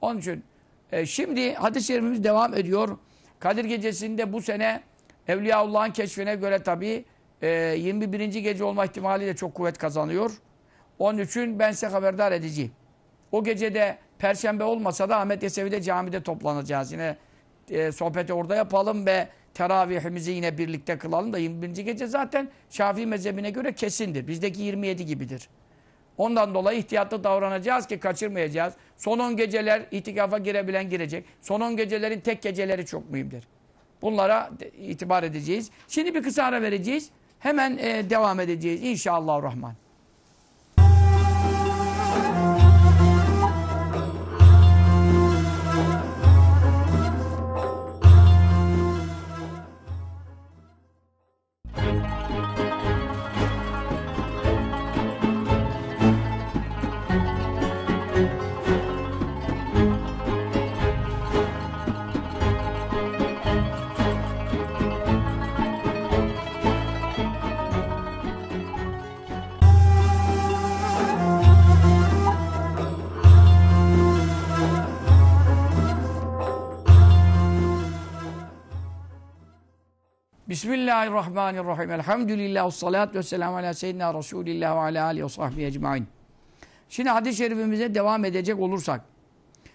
Onun için e, şimdi hadis-i şerifimiz devam ediyor. Kadir gecesinde bu sene Evliyaullah'ın keşfine göre tabii e, 21. gece olma ihtimali de çok kuvvet kazanıyor. Onun için ben size haberdar edeceğim. O gecede Perşembe olmasa da Ahmet Yesevi'de camide toplanacağız. Yine e, sohbeti orada yapalım ve teravihimizi yine birlikte kılalım da 21. gece zaten Şafii mezhebine göre kesindir. Bizdeki 27 gibidir. Ondan dolayı ihtiyatlı davranacağız ki kaçırmayacağız. Son 10 geceler itikafa girebilen girecek. Son 10 gecelerin tek geceleri çok mühimdir. Bunlara itibar edeceğiz. Şimdi bir kısa ara vereceğiz. Hemen e, devam edeceğiz inşallah rahman. Bismillahirrahmanirrahim. Elhamdülillah. Salatu ve selamu ala seyyidina Resulillah ve ala aleyhi ve sahbihi ecmain. Şimdi hadis-i şerifimize devam edecek olursak.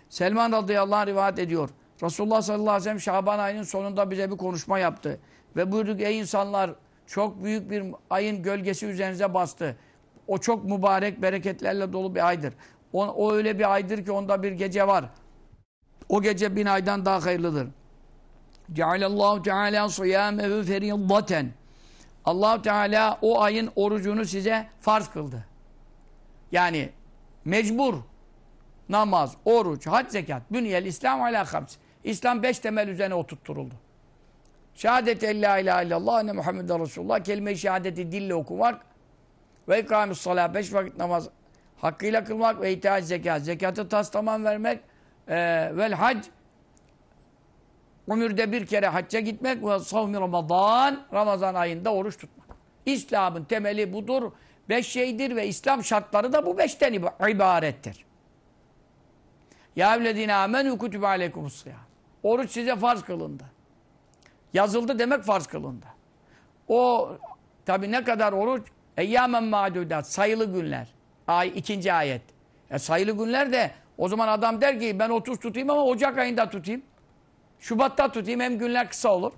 Selman radıyallahu anh rivayet ediyor. Resulullah sallallahu aleyhi ve sellem Şaban ayının sonunda bize bir konuşma yaptı. Ve buyurduk ey insanlar çok büyük bir ayın gölgesi üzerinize bastı. O çok mübarek bereketlerle dolu bir aydır. O, o öyle bir aydır ki onda bir gece var. O gece bin aydan daha hayırlıdır. Cealallahu Teala siyamehu feridaten. Allah Teala o ayın orucunu size farz kıldı. Yani mecbur namaz, oruç, hac, zekat, bünyel İslam ala hams. İslam beş temel üzerine oturtturuldu. Şehadet la ilahe illallah ne Muhammeden Resulullah kelime-i şehadeti dille okumak Ve ikamus salat. Beş vakit namaz hakkıyla kılmak ve itaat zekat. Zekatı tas tamam vermek. E, vel hac. Ömürde bir kere hacca gitmek ve savmi Ramazan. Ramazan ayında oruç tutmak. İslam'ın temeli budur. Beş şeydir ve İslam şartları da bu beşten ibarettir. Ya evledine amenü kutübe aleykumus Oruç size farz kılındı. Yazıldı demek farz kılındı. O tabi ne kadar oruç? Eyyamen ma'dudat. Sayılı günler. Ay, ikinci ayet. E, sayılı günler de o zaman adam der ki ben 30 tutayım ama Ocak ayında tutayım. Şubat'ta tutayım hem günler kısa olur.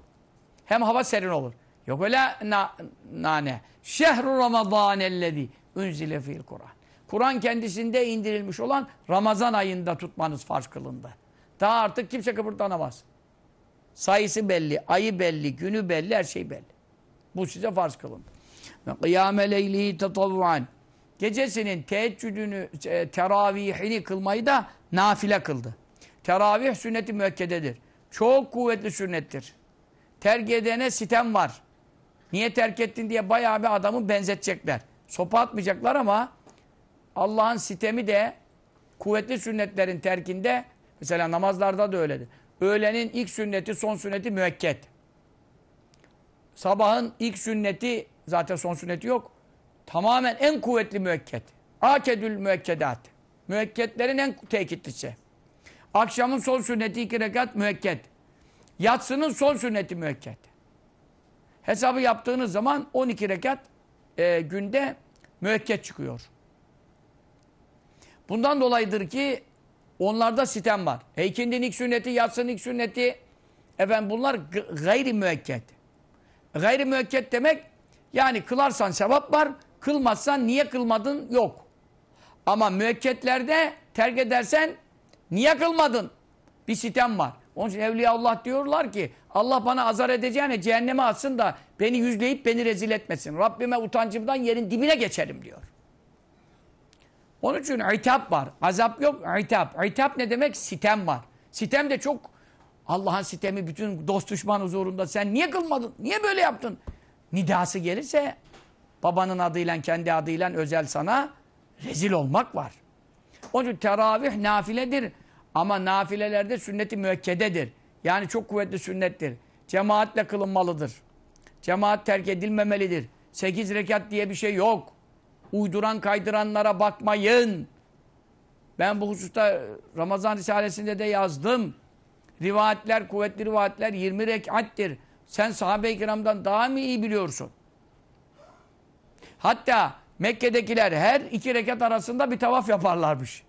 Hem hava serin olur. Yok öyle na, nane. Şehru Ramazan ellezî unzile fi'l Kur'an. Kur'an kendisinde indirilmiş olan Ramazan ayında tutmanız farz kılındı. Daha artık kimse kıpırdanamaz. Sayısı belli, ayı belli, günü belli, her şey belli. Bu size farz kılındı. Kıyame leylihi tetavvuan. Gecesinin teheccüdünü, e, teravihini kılmayı da nafile kıldı. Teravih sünneti müekkededir. Çok kuvvetli sünnettir. Terk edene sitem var. Niye terk ettin diye bayağı bir adamı benzetecekler. Sopa atmayacaklar ama Allah'ın sitemi de kuvvetli sünnetlerin terkinde mesela namazlarda da öyledir. Öğlenin ilk sünneti, son sünneti müekket. Sabahın ilk sünneti, zaten son sünneti yok. Tamamen en kuvvetli müekket. Akedül müekkedat. Müekketlerin en tekitlisi. Akşamın son sünneti iki rekat müekket. Yatsının son sünneti müekket. Hesabı yaptığınız zaman 12 rekat e, günde müekket çıkıyor. Bundan dolayıdır ki onlarda sitem var. İkindinin ilk sünneti, yatsının ilk sünneti efendim bunlar gayri müekket. Gayri müekket demek yani kılarsan sevap var, kılmazsan niye kılmadın yok. Ama müekketlerde terk edersen niye kılmadın? Bir sitem var. Onun için Evliya Allah diyorlar ki Allah bana azar edeceğine cehenneme atsın da beni yüzleyip beni rezil etmesin. Rabbime utancımdan yerin dibine geçerim diyor. Onun için itap var. Azap yok, itap. İtap ne demek? Sitem var. Sitem de çok Allah'ın sitemi bütün dost düşman huzurunda sen niye kılmadın? Niye böyle yaptın? Nidası gelirse babanın adıyla kendi adıyla özel sana rezil olmak var. Onun için teravih nafiledir. Ama nafilelerde sünneti müekkededir. Yani çok kuvvetli sünnettir. Cemaatle kılınmalıdır. Cemaat terk edilmemelidir. Sekiz rekat diye bir şey yok. Uyduran kaydıranlara bakmayın. Ben bu hususta Ramazan Risalesi'nde de yazdım. Rivayetler, kuvvetli rivayetler 20 rekattir. Sen sahabe-i kiramdan daha mı iyi biliyorsun? Hatta Mekke'dekiler her iki rekat arasında bir tavaf yaparlarmış.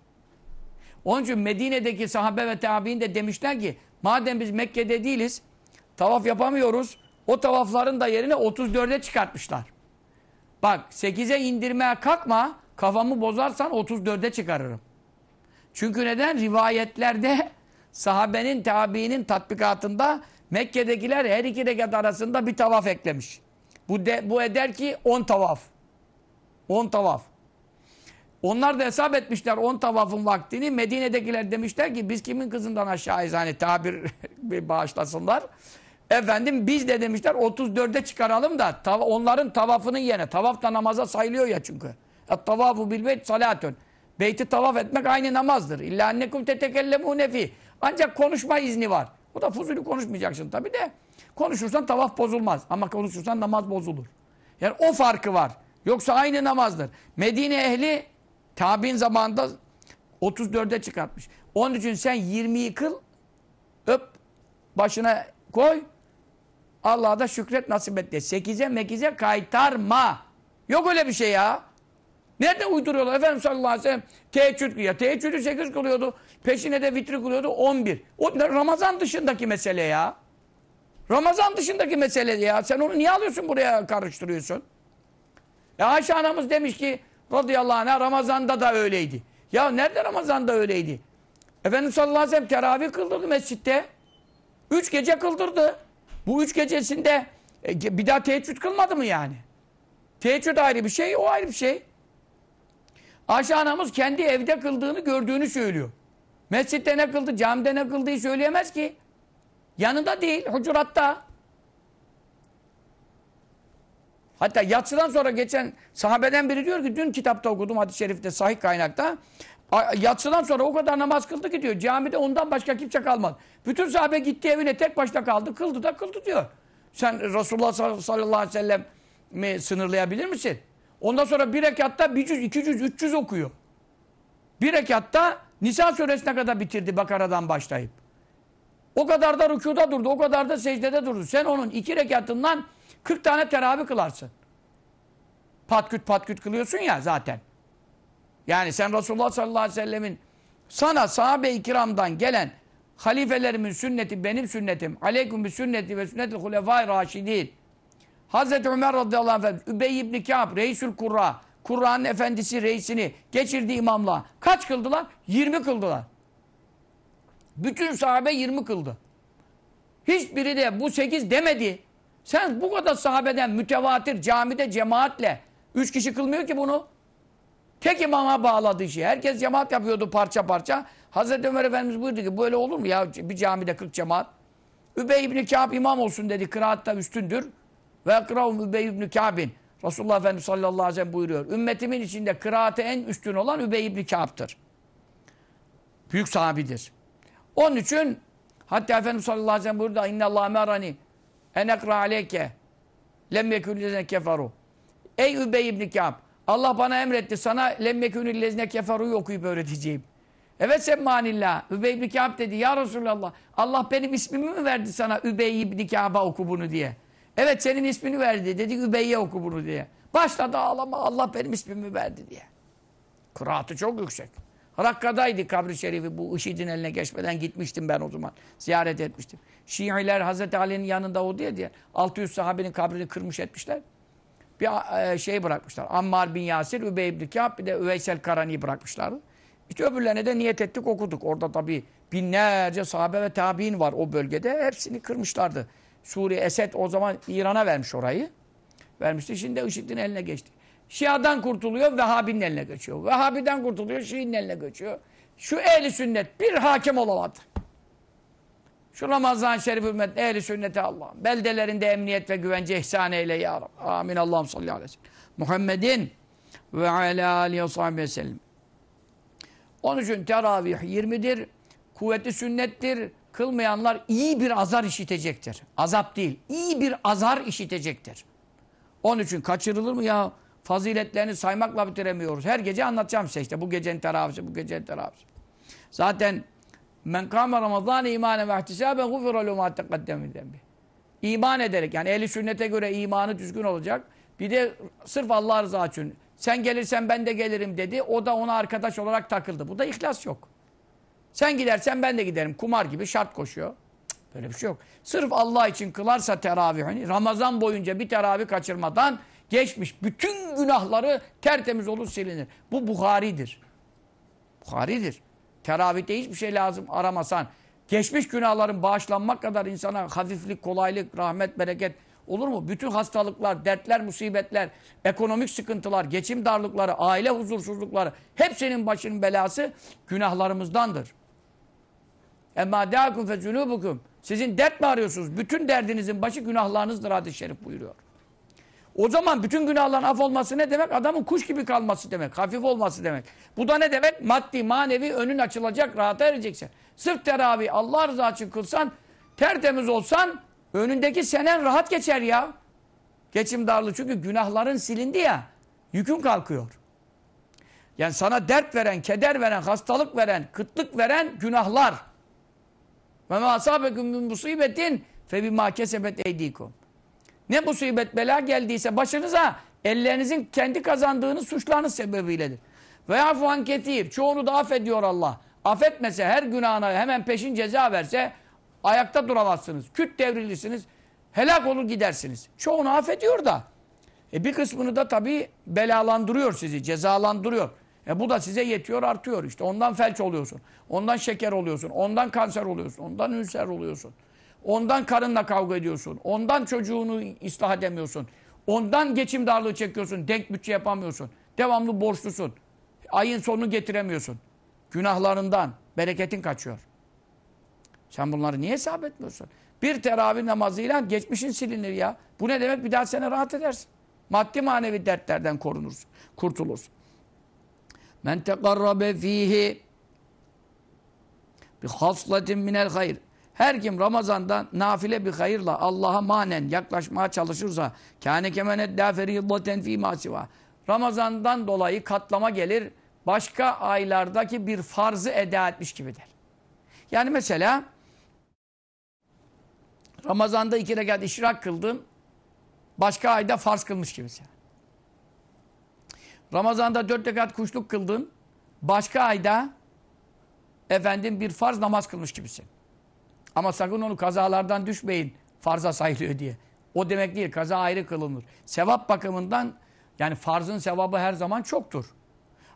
Onun için Medine'deki sahabe ve tabi'in de demişler ki madem biz Mekke'de değiliz tavaf yapamıyoruz o tavafların da yerine 34'e çıkartmışlar. Bak 8'e indirmeye kalkma kafamı bozarsan 34'e çıkarırım. Çünkü neden? Rivayetlerde sahabenin tabiinin tatbikatında Mekke'dekiler her iki rekat arasında bir tavaf eklemiş. Bu, de, bu eder ki 10 tavaf. 10 tavaf. Onlar da hesap etmişler 10 tavafın vaktini. Medine'dekiler demişler ki biz kimin kızından aşağıyız hani tabir bağışlasınlar. Efendim biz de demişler 34'e çıkaralım da tav onların tavafının yerine. Tavaf da namaza sayılıyor ya çünkü. Tavafu bil beyt salatun. Beyti tavaf etmek aynı namazdır. İlla ennekum tetekellemûne fi. Ancak konuşma izni var. O da fuzuli konuşmayacaksın tabi de. Konuşursan tavaf bozulmaz. Ama konuşursan namaz bozulur. Yani o farkı var. Yoksa aynı namazdır. Medine ehli tabi'in zamanında 34'e çıkartmış. Onun için sen 20'yi kıl öp başına koy Allah'a da şükret nasip et diye. 8'e mekize kaytarma. Yok öyle bir şey ya. Nerede uyduruyorlar? Efendimiz sallallahu aleyhi ve sellem teheccüd kılıyor. Teheccüdü 8 kılıyordu. Peşine de vitri kılıyordu 11. O Ramazan dışındaki mesele ya. Ramazan dışındaki mesele ya. Sen onu niye alıyorsun buraya karıştırıyorsun? Ya Ayşe anamız demiş ki radıyallahu anh Ramazan'da da öyleydi. Ya nerede Ramazan'da öyleydi? Efendimiz sallallahu aleyhi ve sellem teravih kıldırdı mescitte. Üç gece kıldırdı. Bu üç gecesinde e, bir daha teheccüd kılmadı mı yani? Teheccüd ayrı bir şey, o ayrı bir şey. Ayşe anamız kendi evde kıldığını gördüğünü söylüyor. Mescitte ne kıldı, camide ne kıldığı söyleyemez ki. Yanında değil, hucuratta. Hatta yatsıdan sonra geçen sahabeden biri diyor ki dün kitapta okudum hadis-i şerifte sahih kaynakta. Yatsıdan sonra o kadar namaz kıldı ki diyor. Camide ondan başka kimse kalmadı. Bütün sahabe gitti evine tek başına kaldı. Kıldı da kıldı diyor. Sen Resulullah sallallahu aleyhi ve sellem sınırlayabilir misin? Ondan sonra bir rekatta bir cüz, iki okuyor. Bir rekatta Nisa suresine kadar bitirdi Bakara'dan başlayıp. O kadar da rükuda durdu, o kadar da secdede durdu. Sen onun iki rekatından 40 tane teravih kılarsın. Patküt patküt kılıyorsun ya zaten. Yani sen Resulullah sallallahu aleyhi ve sellemin sana sahabe-i kiramdan gelen halifelerimin sünneti benim sünnetim. Aleyküm bi sünneti ve sünnetil hulefai raşidin. Hazreti Ömer radıyallahu anh Übey ibn Kâb, Reisül Kurra, Kur'an'ın efendisi reisini geçirdi imamla. Kaç kıldılar? 20 kıldılar. Bütün sahabe 20 kıldı. Hiçbiri de bu 8 demedi. Sen bu kadar sahabeden mütevatir camide cemaatle 3 kişi kılmıyor ki bunu. Tek imama bağladı işi. Herkes cemaat yapıyordu parça parça. Hazreti Ömer Efendimiz buyurdu ki böyle olur mu ya bir camide 40 cemaat. Übey ibn Kâb imam olsun dedi. Kıraatta üstündür. Ve ekravum Übey ibn Kâb'in. Resulullah Efendimiz sallallahu aleyhi ve sellem buyuruyor. Ümmetimin içinde kıraate en üstün olan Übey ibn Kâb'tır. Büyük sahabidir. Onun için hatta Efendimiz sallallahu aleyhi ve sellem buyurdu. İnne Allah merani en ekra aleyke lem yekûn keferu. Ey Übey ibn Kâb Allah bana emretti. Sana lem yekûnü lezne keferu'yu okuyup öğreteceğim. Evet semmanillah. Übey ibn Kâb dedi. Ya Resulallah Allah benim ismimi mi verdi sana Übey ibn Kâb'a oku bunu diye. Evet senin ismini verdi. Dedi Übey'e oku bunu diye. Başladı ağlama Allah benim ismimi verdi diye. Kıraatı çok yüksek. Rakka'daydı kabri şerifi bu IŞİD'in eline geçmeden gitmiştim ben o zaman. Ziyaret etmiştim. Şiiler Hazreti Ali'nin yanında o diye diye 600 sahabenin kabrini kırmış etmişler. Bir e, şey bırakmışlar. Ammar bin Yasir, Übey ibn Kâb bir de Üveysel Karani'yi bırakmışlardı. İşte öbürlerine de niyet ettik okuduk. Orada tabii binlerce sahabe ve tabi'in var o bölgede. Hepsini kırmışlardı. Suriye Esed o zaman İran'a vermiş orayı. Vermişti. Şimdi IŞİD'in eline geçti. Şia'dan kurtuluyor, Vehhabi'nin eline geçiyor. Vehhabi'den kurtuluyor, Şii'nin eline geçiyor. Şu ehli sünnet bir hakim olamadı. Şu Ramazan-ı Şerif ümmet ehli sünneti Allah. Beldelerinde emniyet ve güvence ihsan eyle ya Rabbi. Amin. Allah'ım sallallahu aleyhi ve sellem. Muhammedin ve alâ aleyhi ve sahibi sellem. Onun için teravih 20'dir. Kuvvetli sünnettir. Kılmayanlar iyi bir azar işitecektir. Azap değil. iyi bir azar işitecektir. Onun için kaçırılır mı ya? Faziletlerini saymakla bitiremiyoruz. Her gece anlatacağım size işte. Bu gecenin teravisi, bu gecenin teravisi. Zaten men kâme ramazâne imâne ve ihtisâbe gufira lehu mâ teqaddeme dembi. İman ederek yani ehli sünnete göre imanı düzgün olacak. Bir de sırf Allah rızası için sen gelirsen ben de gelirim dedi. O da ona arkadaş olarak takıldı. Bu da ihlas yok. Sen gidersen ben de giderim. Kumar gibi şart koşuyor. Böyle bir şey yok. Sırf Allah için kılarsa teravihini Ramazan boyunca bir teravih kaçırmadan geçmiş bütün günahları tertemiz olur silinir. Bu Bukhari'dir. Bukhari'dir. Teravihte hiçbir şey lazım aramasan. Geçmiş günahların bağışlanmak kadar insana hafiflik, kolaylık, rahmet, bereket olur mu? Bütün hastalıklar, dertler, musibetler, ekonomik sıkıntılar, geçim darlıkları, aile huzursuzlukları hepsinin başının belası günahlarımızdandır. Emma dâkum fe. Sizin dert mi arıyorsunuz? Bütün derdinizin başı günahlarınızdır hadis-i şerif buyuruyor. O zaman bütün günahların af olması ne demek? Adamın kuş gibi kalması demek. Hafif olması demek. Bu da ne demek? Maddi, manevi önün açılacak, rahata ereceksin. Sırf teravih Allah rızası için kılsan, tertemiz olsan önündeki senen rahat geçer ya. Geçim darlığı çünkü günahların silindi ya. Yükün kalkıyor. Yani sana dert veren, keder veren, hastalık veren, kıtlık veren günahlar. Ve ma asabekum min musibetin fe kesebet eydikum. Ne musibet bela geldiyse başınıza ellerinizin kendi kazandığınız suçlarınız sebebiyledir. Ve yafuan ketir. Çoğunu da affediyor Allah. Affetmese her günahına hemen peşin ceza verse ayakta duramazsınız. Küt devrilirsiniz. Helak olur gidersiniz. Çoğunu affediyor da. E bir kısmını da tabii belalandırıyor sizi. Cezalandırıyor. E bu da size yetiyor artıyor işte. Ondan felç oluyorsun. Ondan şeker oluyorsun. Ondan kanser oluyorsun. Ondan ülser oluyorsun. Ondan karınla kavga ediyorsun. Ondan çocuğunu ıslah edemiyorsun. Ondan geçim darlığı çekiyorsun. Denk bütçe yapamıyorsun. Devamlı borçlusun. Ayın sonunu getiremiyorsun. Günahlarından bereketin kaçıyor. Sen bunları niye hesap etmiyorsun? Bir teravih namazıyla geçmişin silinir ya. Bu ne demek? Bir daha sene rahat edersin. Maddi manevi dertlerden korunursun, kurtulursun. Men tekarrabe fihi bi haslatin minel hayr. Her kim Ramazan'da nafile bir hayırla Allah'a manen yaklaşmaya çalışırsa kâne kemenet dâ ferîdaten fî. Ramazan'dan dolayı katlama gelir. Başka aylardaki bir farzı eda etmiş gibidir. Yani mesela Ramazan'da iki rekat işrak kıldın. Başka ayda farz kılmış gibisin. Ramazan'da dört rekat kuşluk kıldın. Başka ayda efendim bir farz namaz kılmış gibisin. Ama sakın onu kazalardan düşmeyin farza sayılıyor diye. O demek değil. Kaza ayrı kılınır. Sevap bakımından yani farzın sevabı her zaman çoktur.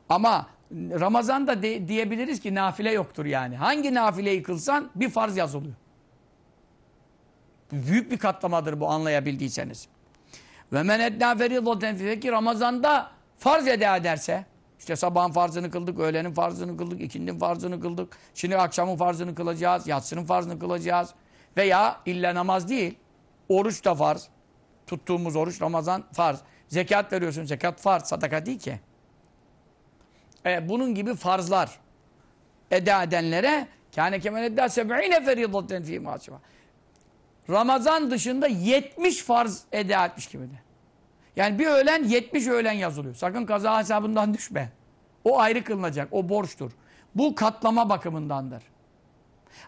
Ama Ramazan'da de, diyebiliriz ki nafile yoktur yani. Hangi nafileyi kılsan bir farz yazılıyor. Büyük bir katlamadır bu anlayabildiyseniz. Ve men edna feridaten ki Ramazan'da farz eda ederse işte sabahın farzını kıldık, öğlenin farzını kıldık, ikindin farzını kıldık. Şimdi akşamın farzını kılacağız, yatsının farzını kılacağız. Veya illa namaz değil. Oruç da farz. Tuttuğumuz oruç Ramazan farz. Zekat veriyorsun, zekat farz, sadaka değil ki. E, bunun gibi farzlar eda edenlere kâne kemen edda seb'ine feridaten fî. Ramazan dışında 70 farz eda etmiş gibi de. Yani bir öğlen 70 öğlen yazılıyor. Sakın kaza hesabından düşme. O ayrı kılınacak. O borçtur. Bu katlama bakımındandır.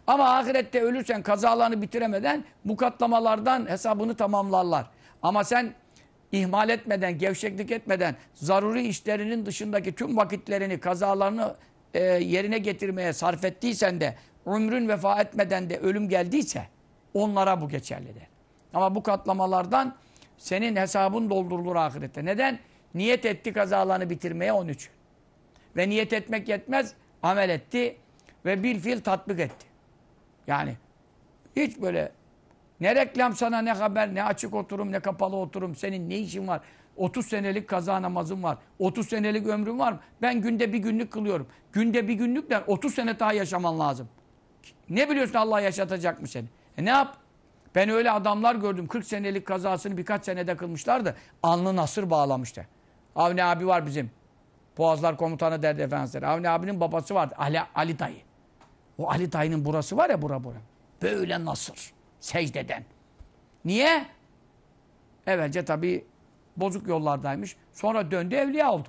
Ama ahirette ölürsen kazalarını bitiremeden bu katlamalardan hesabını tamamlarlar. Ama sen ihmal etmeden, gevşeklik etmeden zaruri işlerinin dışındaki tüm vakitlerini, kazalarını e, yerine getirmeye sarf ettiysen de ömrün vefa etmeden de ölüm geldiyse onlara bu geçerlidir. Ama bu katlamalardan senin hesabın doldurulur ahirette. Neden? Niyet etti kazalarını bitirmeye 13. Ve niyet etmek yetmez, amel etti ve bil fil tatbik etti. Yani hiç böyle ne reklam sana ne haber, ne açık oturum, ne kapalı oturum, senin ne işin var? 30 senelik kaza namazın var. 30 senelik ömrün var mı? Ben günde bir günlük kılıyorum. Günde bir günlükle 30 sene daha yaşaman lazım. Ne biliyorsun Allah yaşatacak mı seni? E ne yap? Ben öyle adamlar gördüm. 40 senelik kazasını birkaç senede kılmışlardı. Alnı nasır bağlamıştı. Avni abi var bizim. Boğazlar komutanı derdi efendisi. Avni abinin babası vardı. Ali, Ali dayı. O Ali dayının burası var ya bura bura. Böyle nasır. Secdeden. Niye? Evvelce tabii bozuk yollardaymış. Sonra döndü evliya oldu.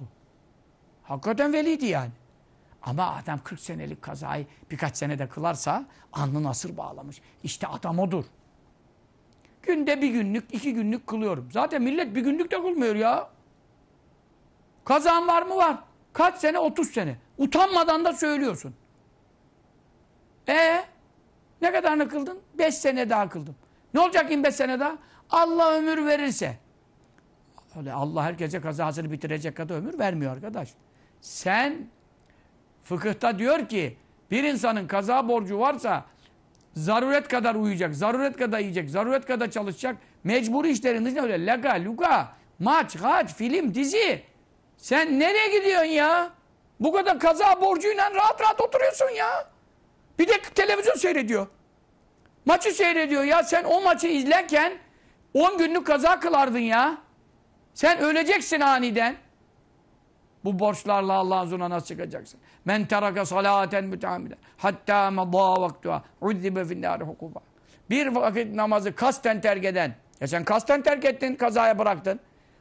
Hakikaten veliydi yani. Ama adam 40 senelik kazayı birkaç senede kılarsa alnı nasır bağlamış. İşte adam odur. Günde bir günlük, iki günlük kılıyorum. Zaten millet bir günlük de kılmıyor ya. Kazan var mı? Var. Kaç sene? 30 sene. Utanmadan da söylüyorsun. E ne kadarını kıldın? 5 sene daha kıldım. Ne olacak 25 sene daha? Allah ömür verirse. Öyle Allah herkese kazasını bitirecek kadar ömür vermiyor arkadaş. Sen fıkıhta diyor ki bir insanın kaza borcu varsa zaruret kadar uyuyacak, zaruret kadar yiyecek, zaruret kadar çalışacak. Mecburi işlerin dışında öyle laga, luga, maç, haç, film, dizi. Sen nereye gidiyorsun ya? Bu kadar kaza borcuyla rahat rahat oturuyorsun ya. Bir de televizyon seyrediyor. Maçı seyrediyor ya. Sen o maçı izlerken 10 günlük kaza kılardın ya. Sen öleceksin aniden. Bu borçlarla Allah'ın huzuruna nasıl çıkacaksın? Men teraka salaten müteamiden. Hatta madâ vaktuha. Uzzibe finnâri hukuba. Bir vakit namazı kasten terk eden. Ya sen kasten terk ettin, kazaya bıraktın.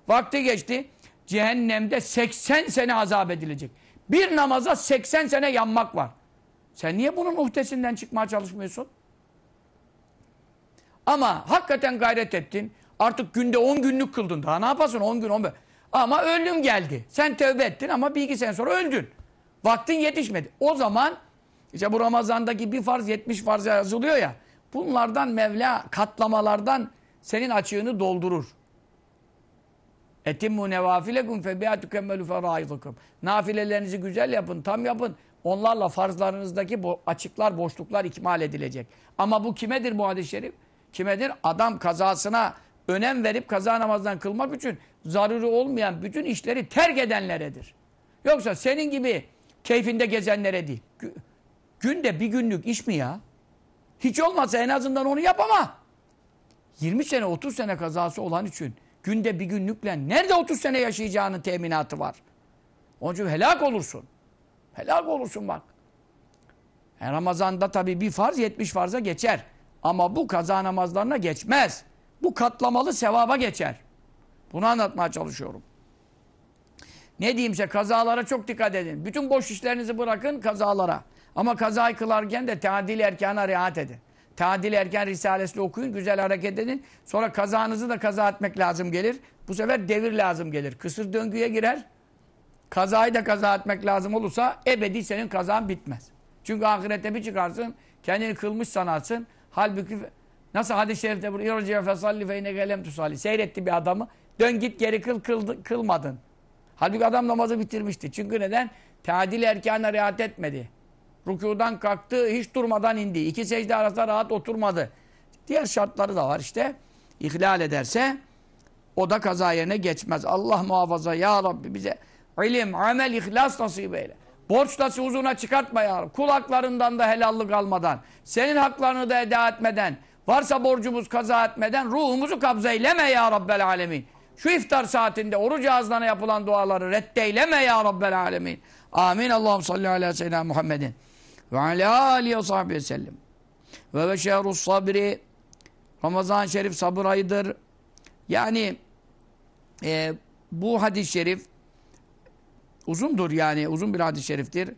Vakti geçti. Cehennemde 80 sene azap edilecek. Bir namaza 80 sene yanmak var. Sen niye bunun muhtesinden çıkmaya çalışmıyorsun? Ama hakikaten gayret ettin. Artık günde 10 günlük kıldın. Daha ne yapasın 10 gün 15. Ama ölüm geldi. Sen tövbe ettin ama bir iki sene sonra öldün. Vaktin yetişmedi. O zaman işte bu Ramazan'daki bir farz 70 farz yazılıyor ya. Bunlardan Mevla katlamalardan senin açığını doldurur. Etimmu nevafilekum febiatukemmelu feraidukum. Nafilelerinizi güzel yapın, tam yapın. Onlarla farzlarınızdaki bu açıklar, boşluklar ikmal edilecek. Ama bu kimedir bu hadis-i şerif? Kimedir? Adam kazasına önem verip kaza namazdan kılmak için zaruri olmayan bütün işleri terk edenleredir. Yoksa senin gibi keyfinde gezenlere değil. Günde bir günlük iş mi ya? Hiç olmazsa en azından onu yap ama 20 sene 30 sene kazası olan için günde bir günlükle nerede 30 sene yaşayacağının teminatı var. Onun için helak olursun. Helak olursun bak. Yani Ramazan'da tabii bir farz 70 farza geçer. Ama bu kaza namazlarına geçmez. Bu katlamalı sevaba geçer. Bunu anlatmaya çalışıyorum. Ne diyeyimse kazalara çok dikkat edin. Bütün boş işlerinizi bırakın kazalara. Ama kazayı kılarken de teadil erkana riayet edin. Teadil erken risalesini okuyun, güzel hareket edin. Sonra kazanızı da kaza etmek lazım gelir. Bu sefer devir lazım gelir. Kısır döngüye girer. Kazayı da kaza etmek lazım olursa ebedi senin kazan bitmez. Çünkü ahirette bir çıkarsın, kendini kılmış sanarsın. Halbuki nasıl hadis-i şerifte bu İrciye fesalli fe gelem tusalli. Seyretti bir adamı. Dön git geri kıl, kıl kılmadın. Halbuki adam namazı bitirmişti. Çünkü neden? Teadil erkana riayet etmedi. Rükudan kalktı, hiç durmadan indi. İki secde arasında rahat oturmadı. Diğer şartları da var işte. İhlal ederse o da kaza yerine geçmez. Allah muhafaza ya Rabbi bize ilim, amel, ihlas nasip eyle. Borçlası uzuna çıkartma ya Rabbi. Kulaklarından da helallik almadan, senin haklarını da eda etmeden, varsa borcumuz kaza etmeden ruhumuzu kabza eyleme ya Rabbel alemin. Şu iftar saatinde oruç ağızlarına yapılan duaları reddeyleme ya Rabbel alemin. Amin. Allah'ım salli ala seyyidina Muhammedin. Ve ala alihi ve sahbihi sellem. Ve ve sabri. Ramazan-ı Şerif sabır ayıdır. Yani e, bu hadis-i şerif uzundur yani. Uzun bir hadis-i şeriftir.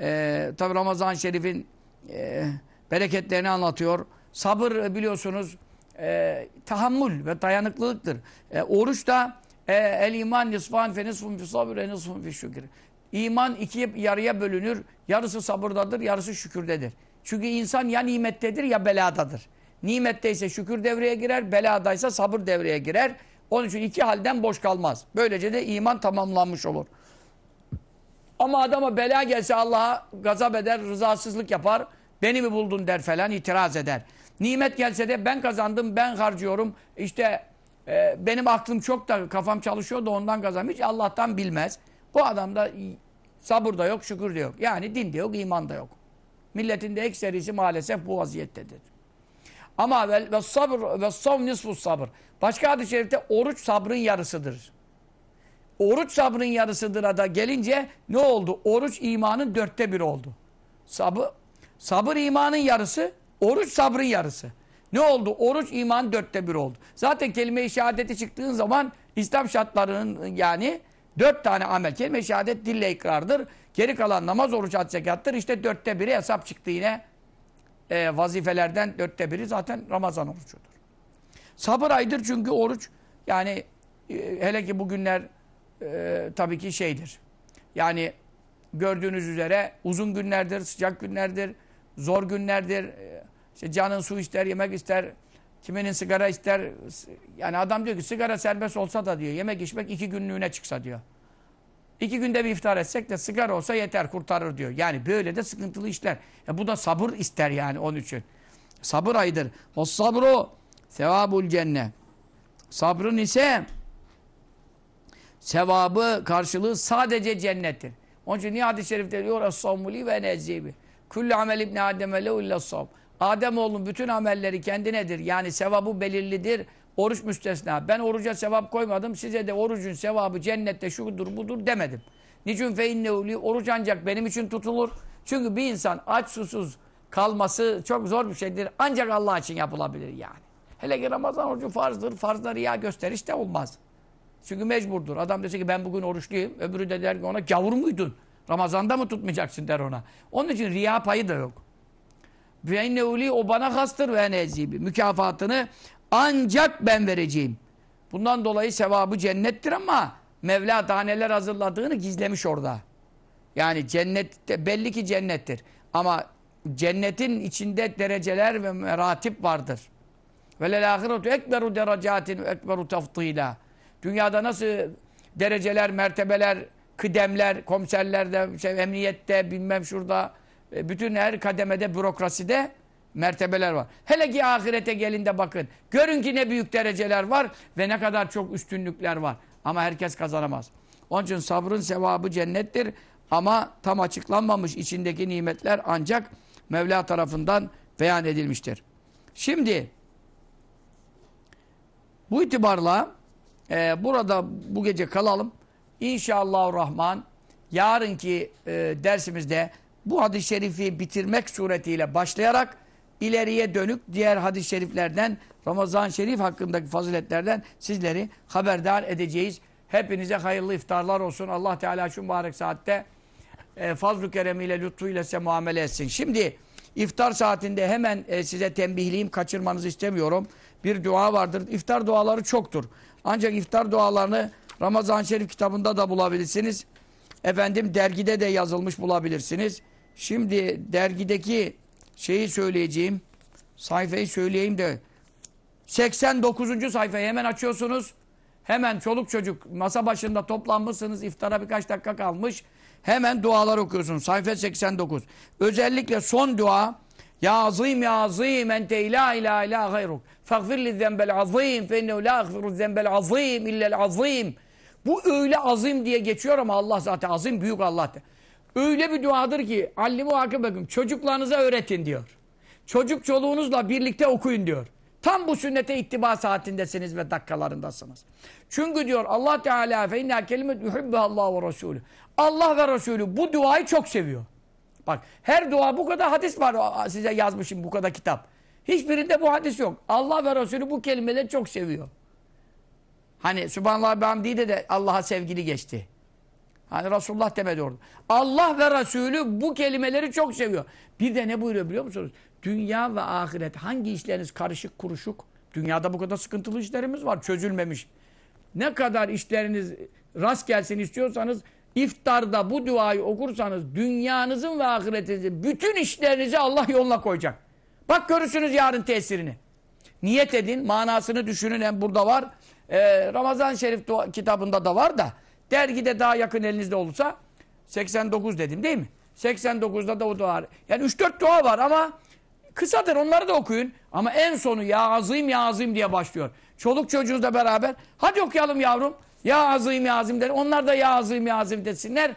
E, Tabi Ramazan-ı Şerif'in e, bereketlerini anlatıyor. Sabır biliyorsunuz e, tahammül ve dayanıklılıktır. E, oruç da e, el iman nisfan fe nisfun fi sabr ve nisfun fi şükür. İman iki yarıya bölünür. Yarısı sabırdadır, yarısı şükürdedir. Çünkü insan ya nimettedir ya beladadır. Nimetteyse şükür devreye girer, beladaysa sabır devreye girer. Onun için iki halden boş kalmaz. Böylece de iman tamamlanmış olur. Ama adama bela gelse Allah'a gazap eder, rızasızlık yapar. Beni mi buldun der falan itiraz eder. Nimet gelse de ben kazandım, ben harcıyorum. İşte e, benim aklım çok da kafam çalışıyor da ondan kazanmış. Hiç Allah'tan bilmez. Bu adamda sabır da yok, şükür de yok. Yani din de yok, iman da yok. Milletin de ekserisi maalesef bu vaziyettedir. Ama ve, ve sabır ve sav nisfu sabır. Başka hadis-i şerifte oruç sabrın yarısıdır. Oruç sabrın yarısıdır da gelince ne oldu? Oruç imanın dörtte bir oldu. Sabır, sabır imanın yarısı, oruç sabrın yarısı. Ne oldu? Oruç iman dörtte bir oldu. Zaten kelime-i şehadeti çıktığın zaman İslam şartlarının yani dört tane amel. Kelime-i şehadet dille ikrardır. Geri kalan namaz, oruç, hac, zekattır. İşte dörtte biri hesap çıktı yine. E, vazifelerden dörtte biri zaten Ramazan orucudur. Sabır aydır çünkü oruç yani e, hele ki bugünler e, tabii ki şeydir. Yani gördüğünüz üzere uzun günlerdir, sıcak günlerdir, zor günlerdir. İşte canın su ister, yemek ister, kiminin sigara ister. Yani adam diyor ki sigara serbest olsa da diyor, yemek içmek iki günlüğüne çıksa diyor. İki günde bir iftar etsek de sigara olsa yeter, kurtarır diyor. Yani böyle de sıkıntılı işler. E bu da sabır ister yani onun için. Sabır ayıdır. O sabru sevabul cennet. Sabrın ise sevabı, karşılığı sadece cennettir. Onun için niye hadis-i şerifte diyor Es-savmuli ve nezzibi. Kullu amel ibn Adem'e lehu illas-savm. Ademoğlunun bütün amelleri kendinedir. Yani sevabı belirlidir. Oruç müstesna. Ben oruca sevap koymadım. Size de orucun sevabı cennette şudur budur demedim. Niçin fe inneuli oruç ancak benim için tutulur. Çünkü bir insan aç susuz kalması çok zor bir şeydir. Ancak Allah için yapılabilir yani. Hele ki Ramazan orucu farzdır. Farzda riya gösteriş de olmaz. Çünkü mecburdur. Adam dese ki ben bugün oruçluyum. Öbürü de der ki ona gavur muydun? Ramazan'da mı tutmayacaksın der ona. Onun için riya payı da yok. Ve inneuli o bana hastır ve nezibi. Mükafatını ancak ben vereceğim. Bundan dolayı sevabı cennettir ama Mevla daha neler hazırladığını gizlemiş orada. Yani cennette belli ki cennettir. Ama cennetin içinde dereceler ve meratip vardır. Ve lel ahiretu ekberu derecatin ekberu tafdila. Dünyada nasıl dereceler, mertebeler, kıdemler, komiserlerde, şey, emniyette, bilmem şurada, e, bütün her kademede, bürokraside mertebeler var. Hele ki ahirete gelin bakın. Görün ki ne büyük dereceler var ve ne kadar çok üstünlükler var. Ama herkes kazanamaz. Onun için sabrın sevabı cennettir. Ama tam açıklanmamış içindeki nimetler ancak Mevla tarafından beyan edilmiştir. Şimdi bu itibarla e, burada bu gece kalalım. İnşallah Rahman yarınki e, dersimizde bu hadis-i şerifi bitirmek suretiyle başlayarak ileriye dönük diğer hadis-i şeriflerden Ramazan-ı Şerif hakkındaki faziletlerden sizleri haberdar edeceğiz. Hepinize hayırlı iftarlar olsun. Allah Teala şu mübarek saatte e, fazl-ı keremiyle, lütfuyla size muamele etsin. Şimdi iftar saatinde hemen e, size tembihleyeyim, kaçırmanızı istemiyorum. Bir dua vardır. İftar duaları çoktur. Ancak iftar dualarını Ramazan-ı Şerif kitabında da bulabilirsiniz. Efendim dergide de yazılmış bulabilirsiniz. Şimdi dergideki şeyi söyleyeceğim. Sayfayı söyleyeyim de 89. sayfayı hemen açıyorsunuz. Hemen çoluk çocuk masa başında toplanmışsınız. iftara birkaç dakika kalmış. Hemen dualar okuyorsunuz. Sayfa 89. Özellikle son dua Ya azim ya azim ente ila ila ila gayruk. Fagfir li zenbel azim fe innehu la agfiru zenbel azim illel azim. Bu öyle azim diye geçiyor ama Allah zaten azim büyük Allah. Öyle bir duadır ki allimu akibekum çocuklarınıza öğretin diyor. Çocuk çoluğunuzla birlikte okuyun diyor. Tam bu sünnete ittiba saatindesiniz ve dakikalarındasınız. Çünkü diyor Allah Teala fe inna kelimet yuhibbu Allah ve Resulü. Allah ve Resulü bu duayı çok seviyor. Bak her dua bu kadar hadis var size yazmışım bu kadar kitap. Hiçbirinde bu hadis yok. Allah ve Resulü bu kelimeleri çok seviyor. Hani Subhanallah ve Hamdi'de de Allah'a sevgili geçti. Hani Resulullah demedi orada. Allah ve Resulü bu kelimeleri çok seviyor. Bir de ne buyuruyor biliyor musunuz? Dünya ve ahiret hangi işleriniz karışık kuruşuk? Dünyada bu kadar sıkıntılı işlerimiz var çözülmemiş. Ne kadar işleriniz rast gelsin istiyorsanız iftarda bu duayı okursanız dünyanızın ve ahiretinizin bütün işlerinizi Allah yoluna koyacak. Bak görürsünüz yarın tesirini. Niyet edin, manasını düşünün hem burada var. Ee, Ramazan Şerif kitabında da var da dergide daha yakın elinizde olursa 89 dedim değil mi? 89'da da o dua var. Yani 3-4 dua var ama kısadır onları da okuyun. Ama en sonu ya azim ya azim diye başlıyor. Çoluk çocuğunuzla beraber hadi okuyalım yavrum. Ya azim ya azim der. Onlar da ya azim ya azim desinler.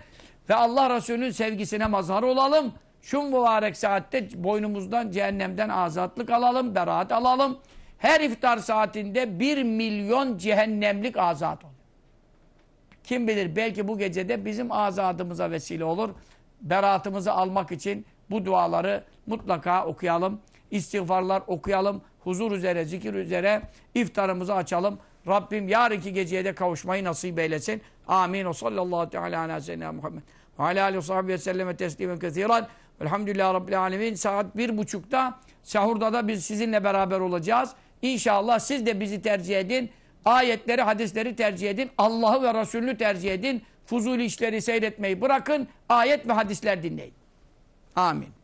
Ve Allah Resulü'nün sevgisine mazhar olalım. Şu mübarek saatte boynumuzdan cehennemden azatlık alalım, beraat alalım. Her iftar saatinde bir milyon cehennemlik azat olur. Kim bilir belki bu gecede bizim azadımıza vesile olur. Beraatımızı almak için bu duaları mutlaka okuyalım. İstiğfarlar okuyalım. Huzur üzere, zikir üzere iftarımızı açalım. Rabbim yarınki geceye de kavuşmayı nasip eylesin. Amin. O sallallahu teala ala seyyidina Muhammed. Ve ala aleyhi sahibi ve selleme teslimen kethiren. Velhamdülillahi Rabbil alemin. Saat bir buçukta sahurda da biz sizinle beraber olacağız. İnşallah siz de bizi tercih edin. Ayetleri, hadisleri tercih edin. Allah'ı ve Resulünü tercih edin. Fuzuli işleri seyretmeyi bırakın. Ayet ve hadisler dinleyin. Amin.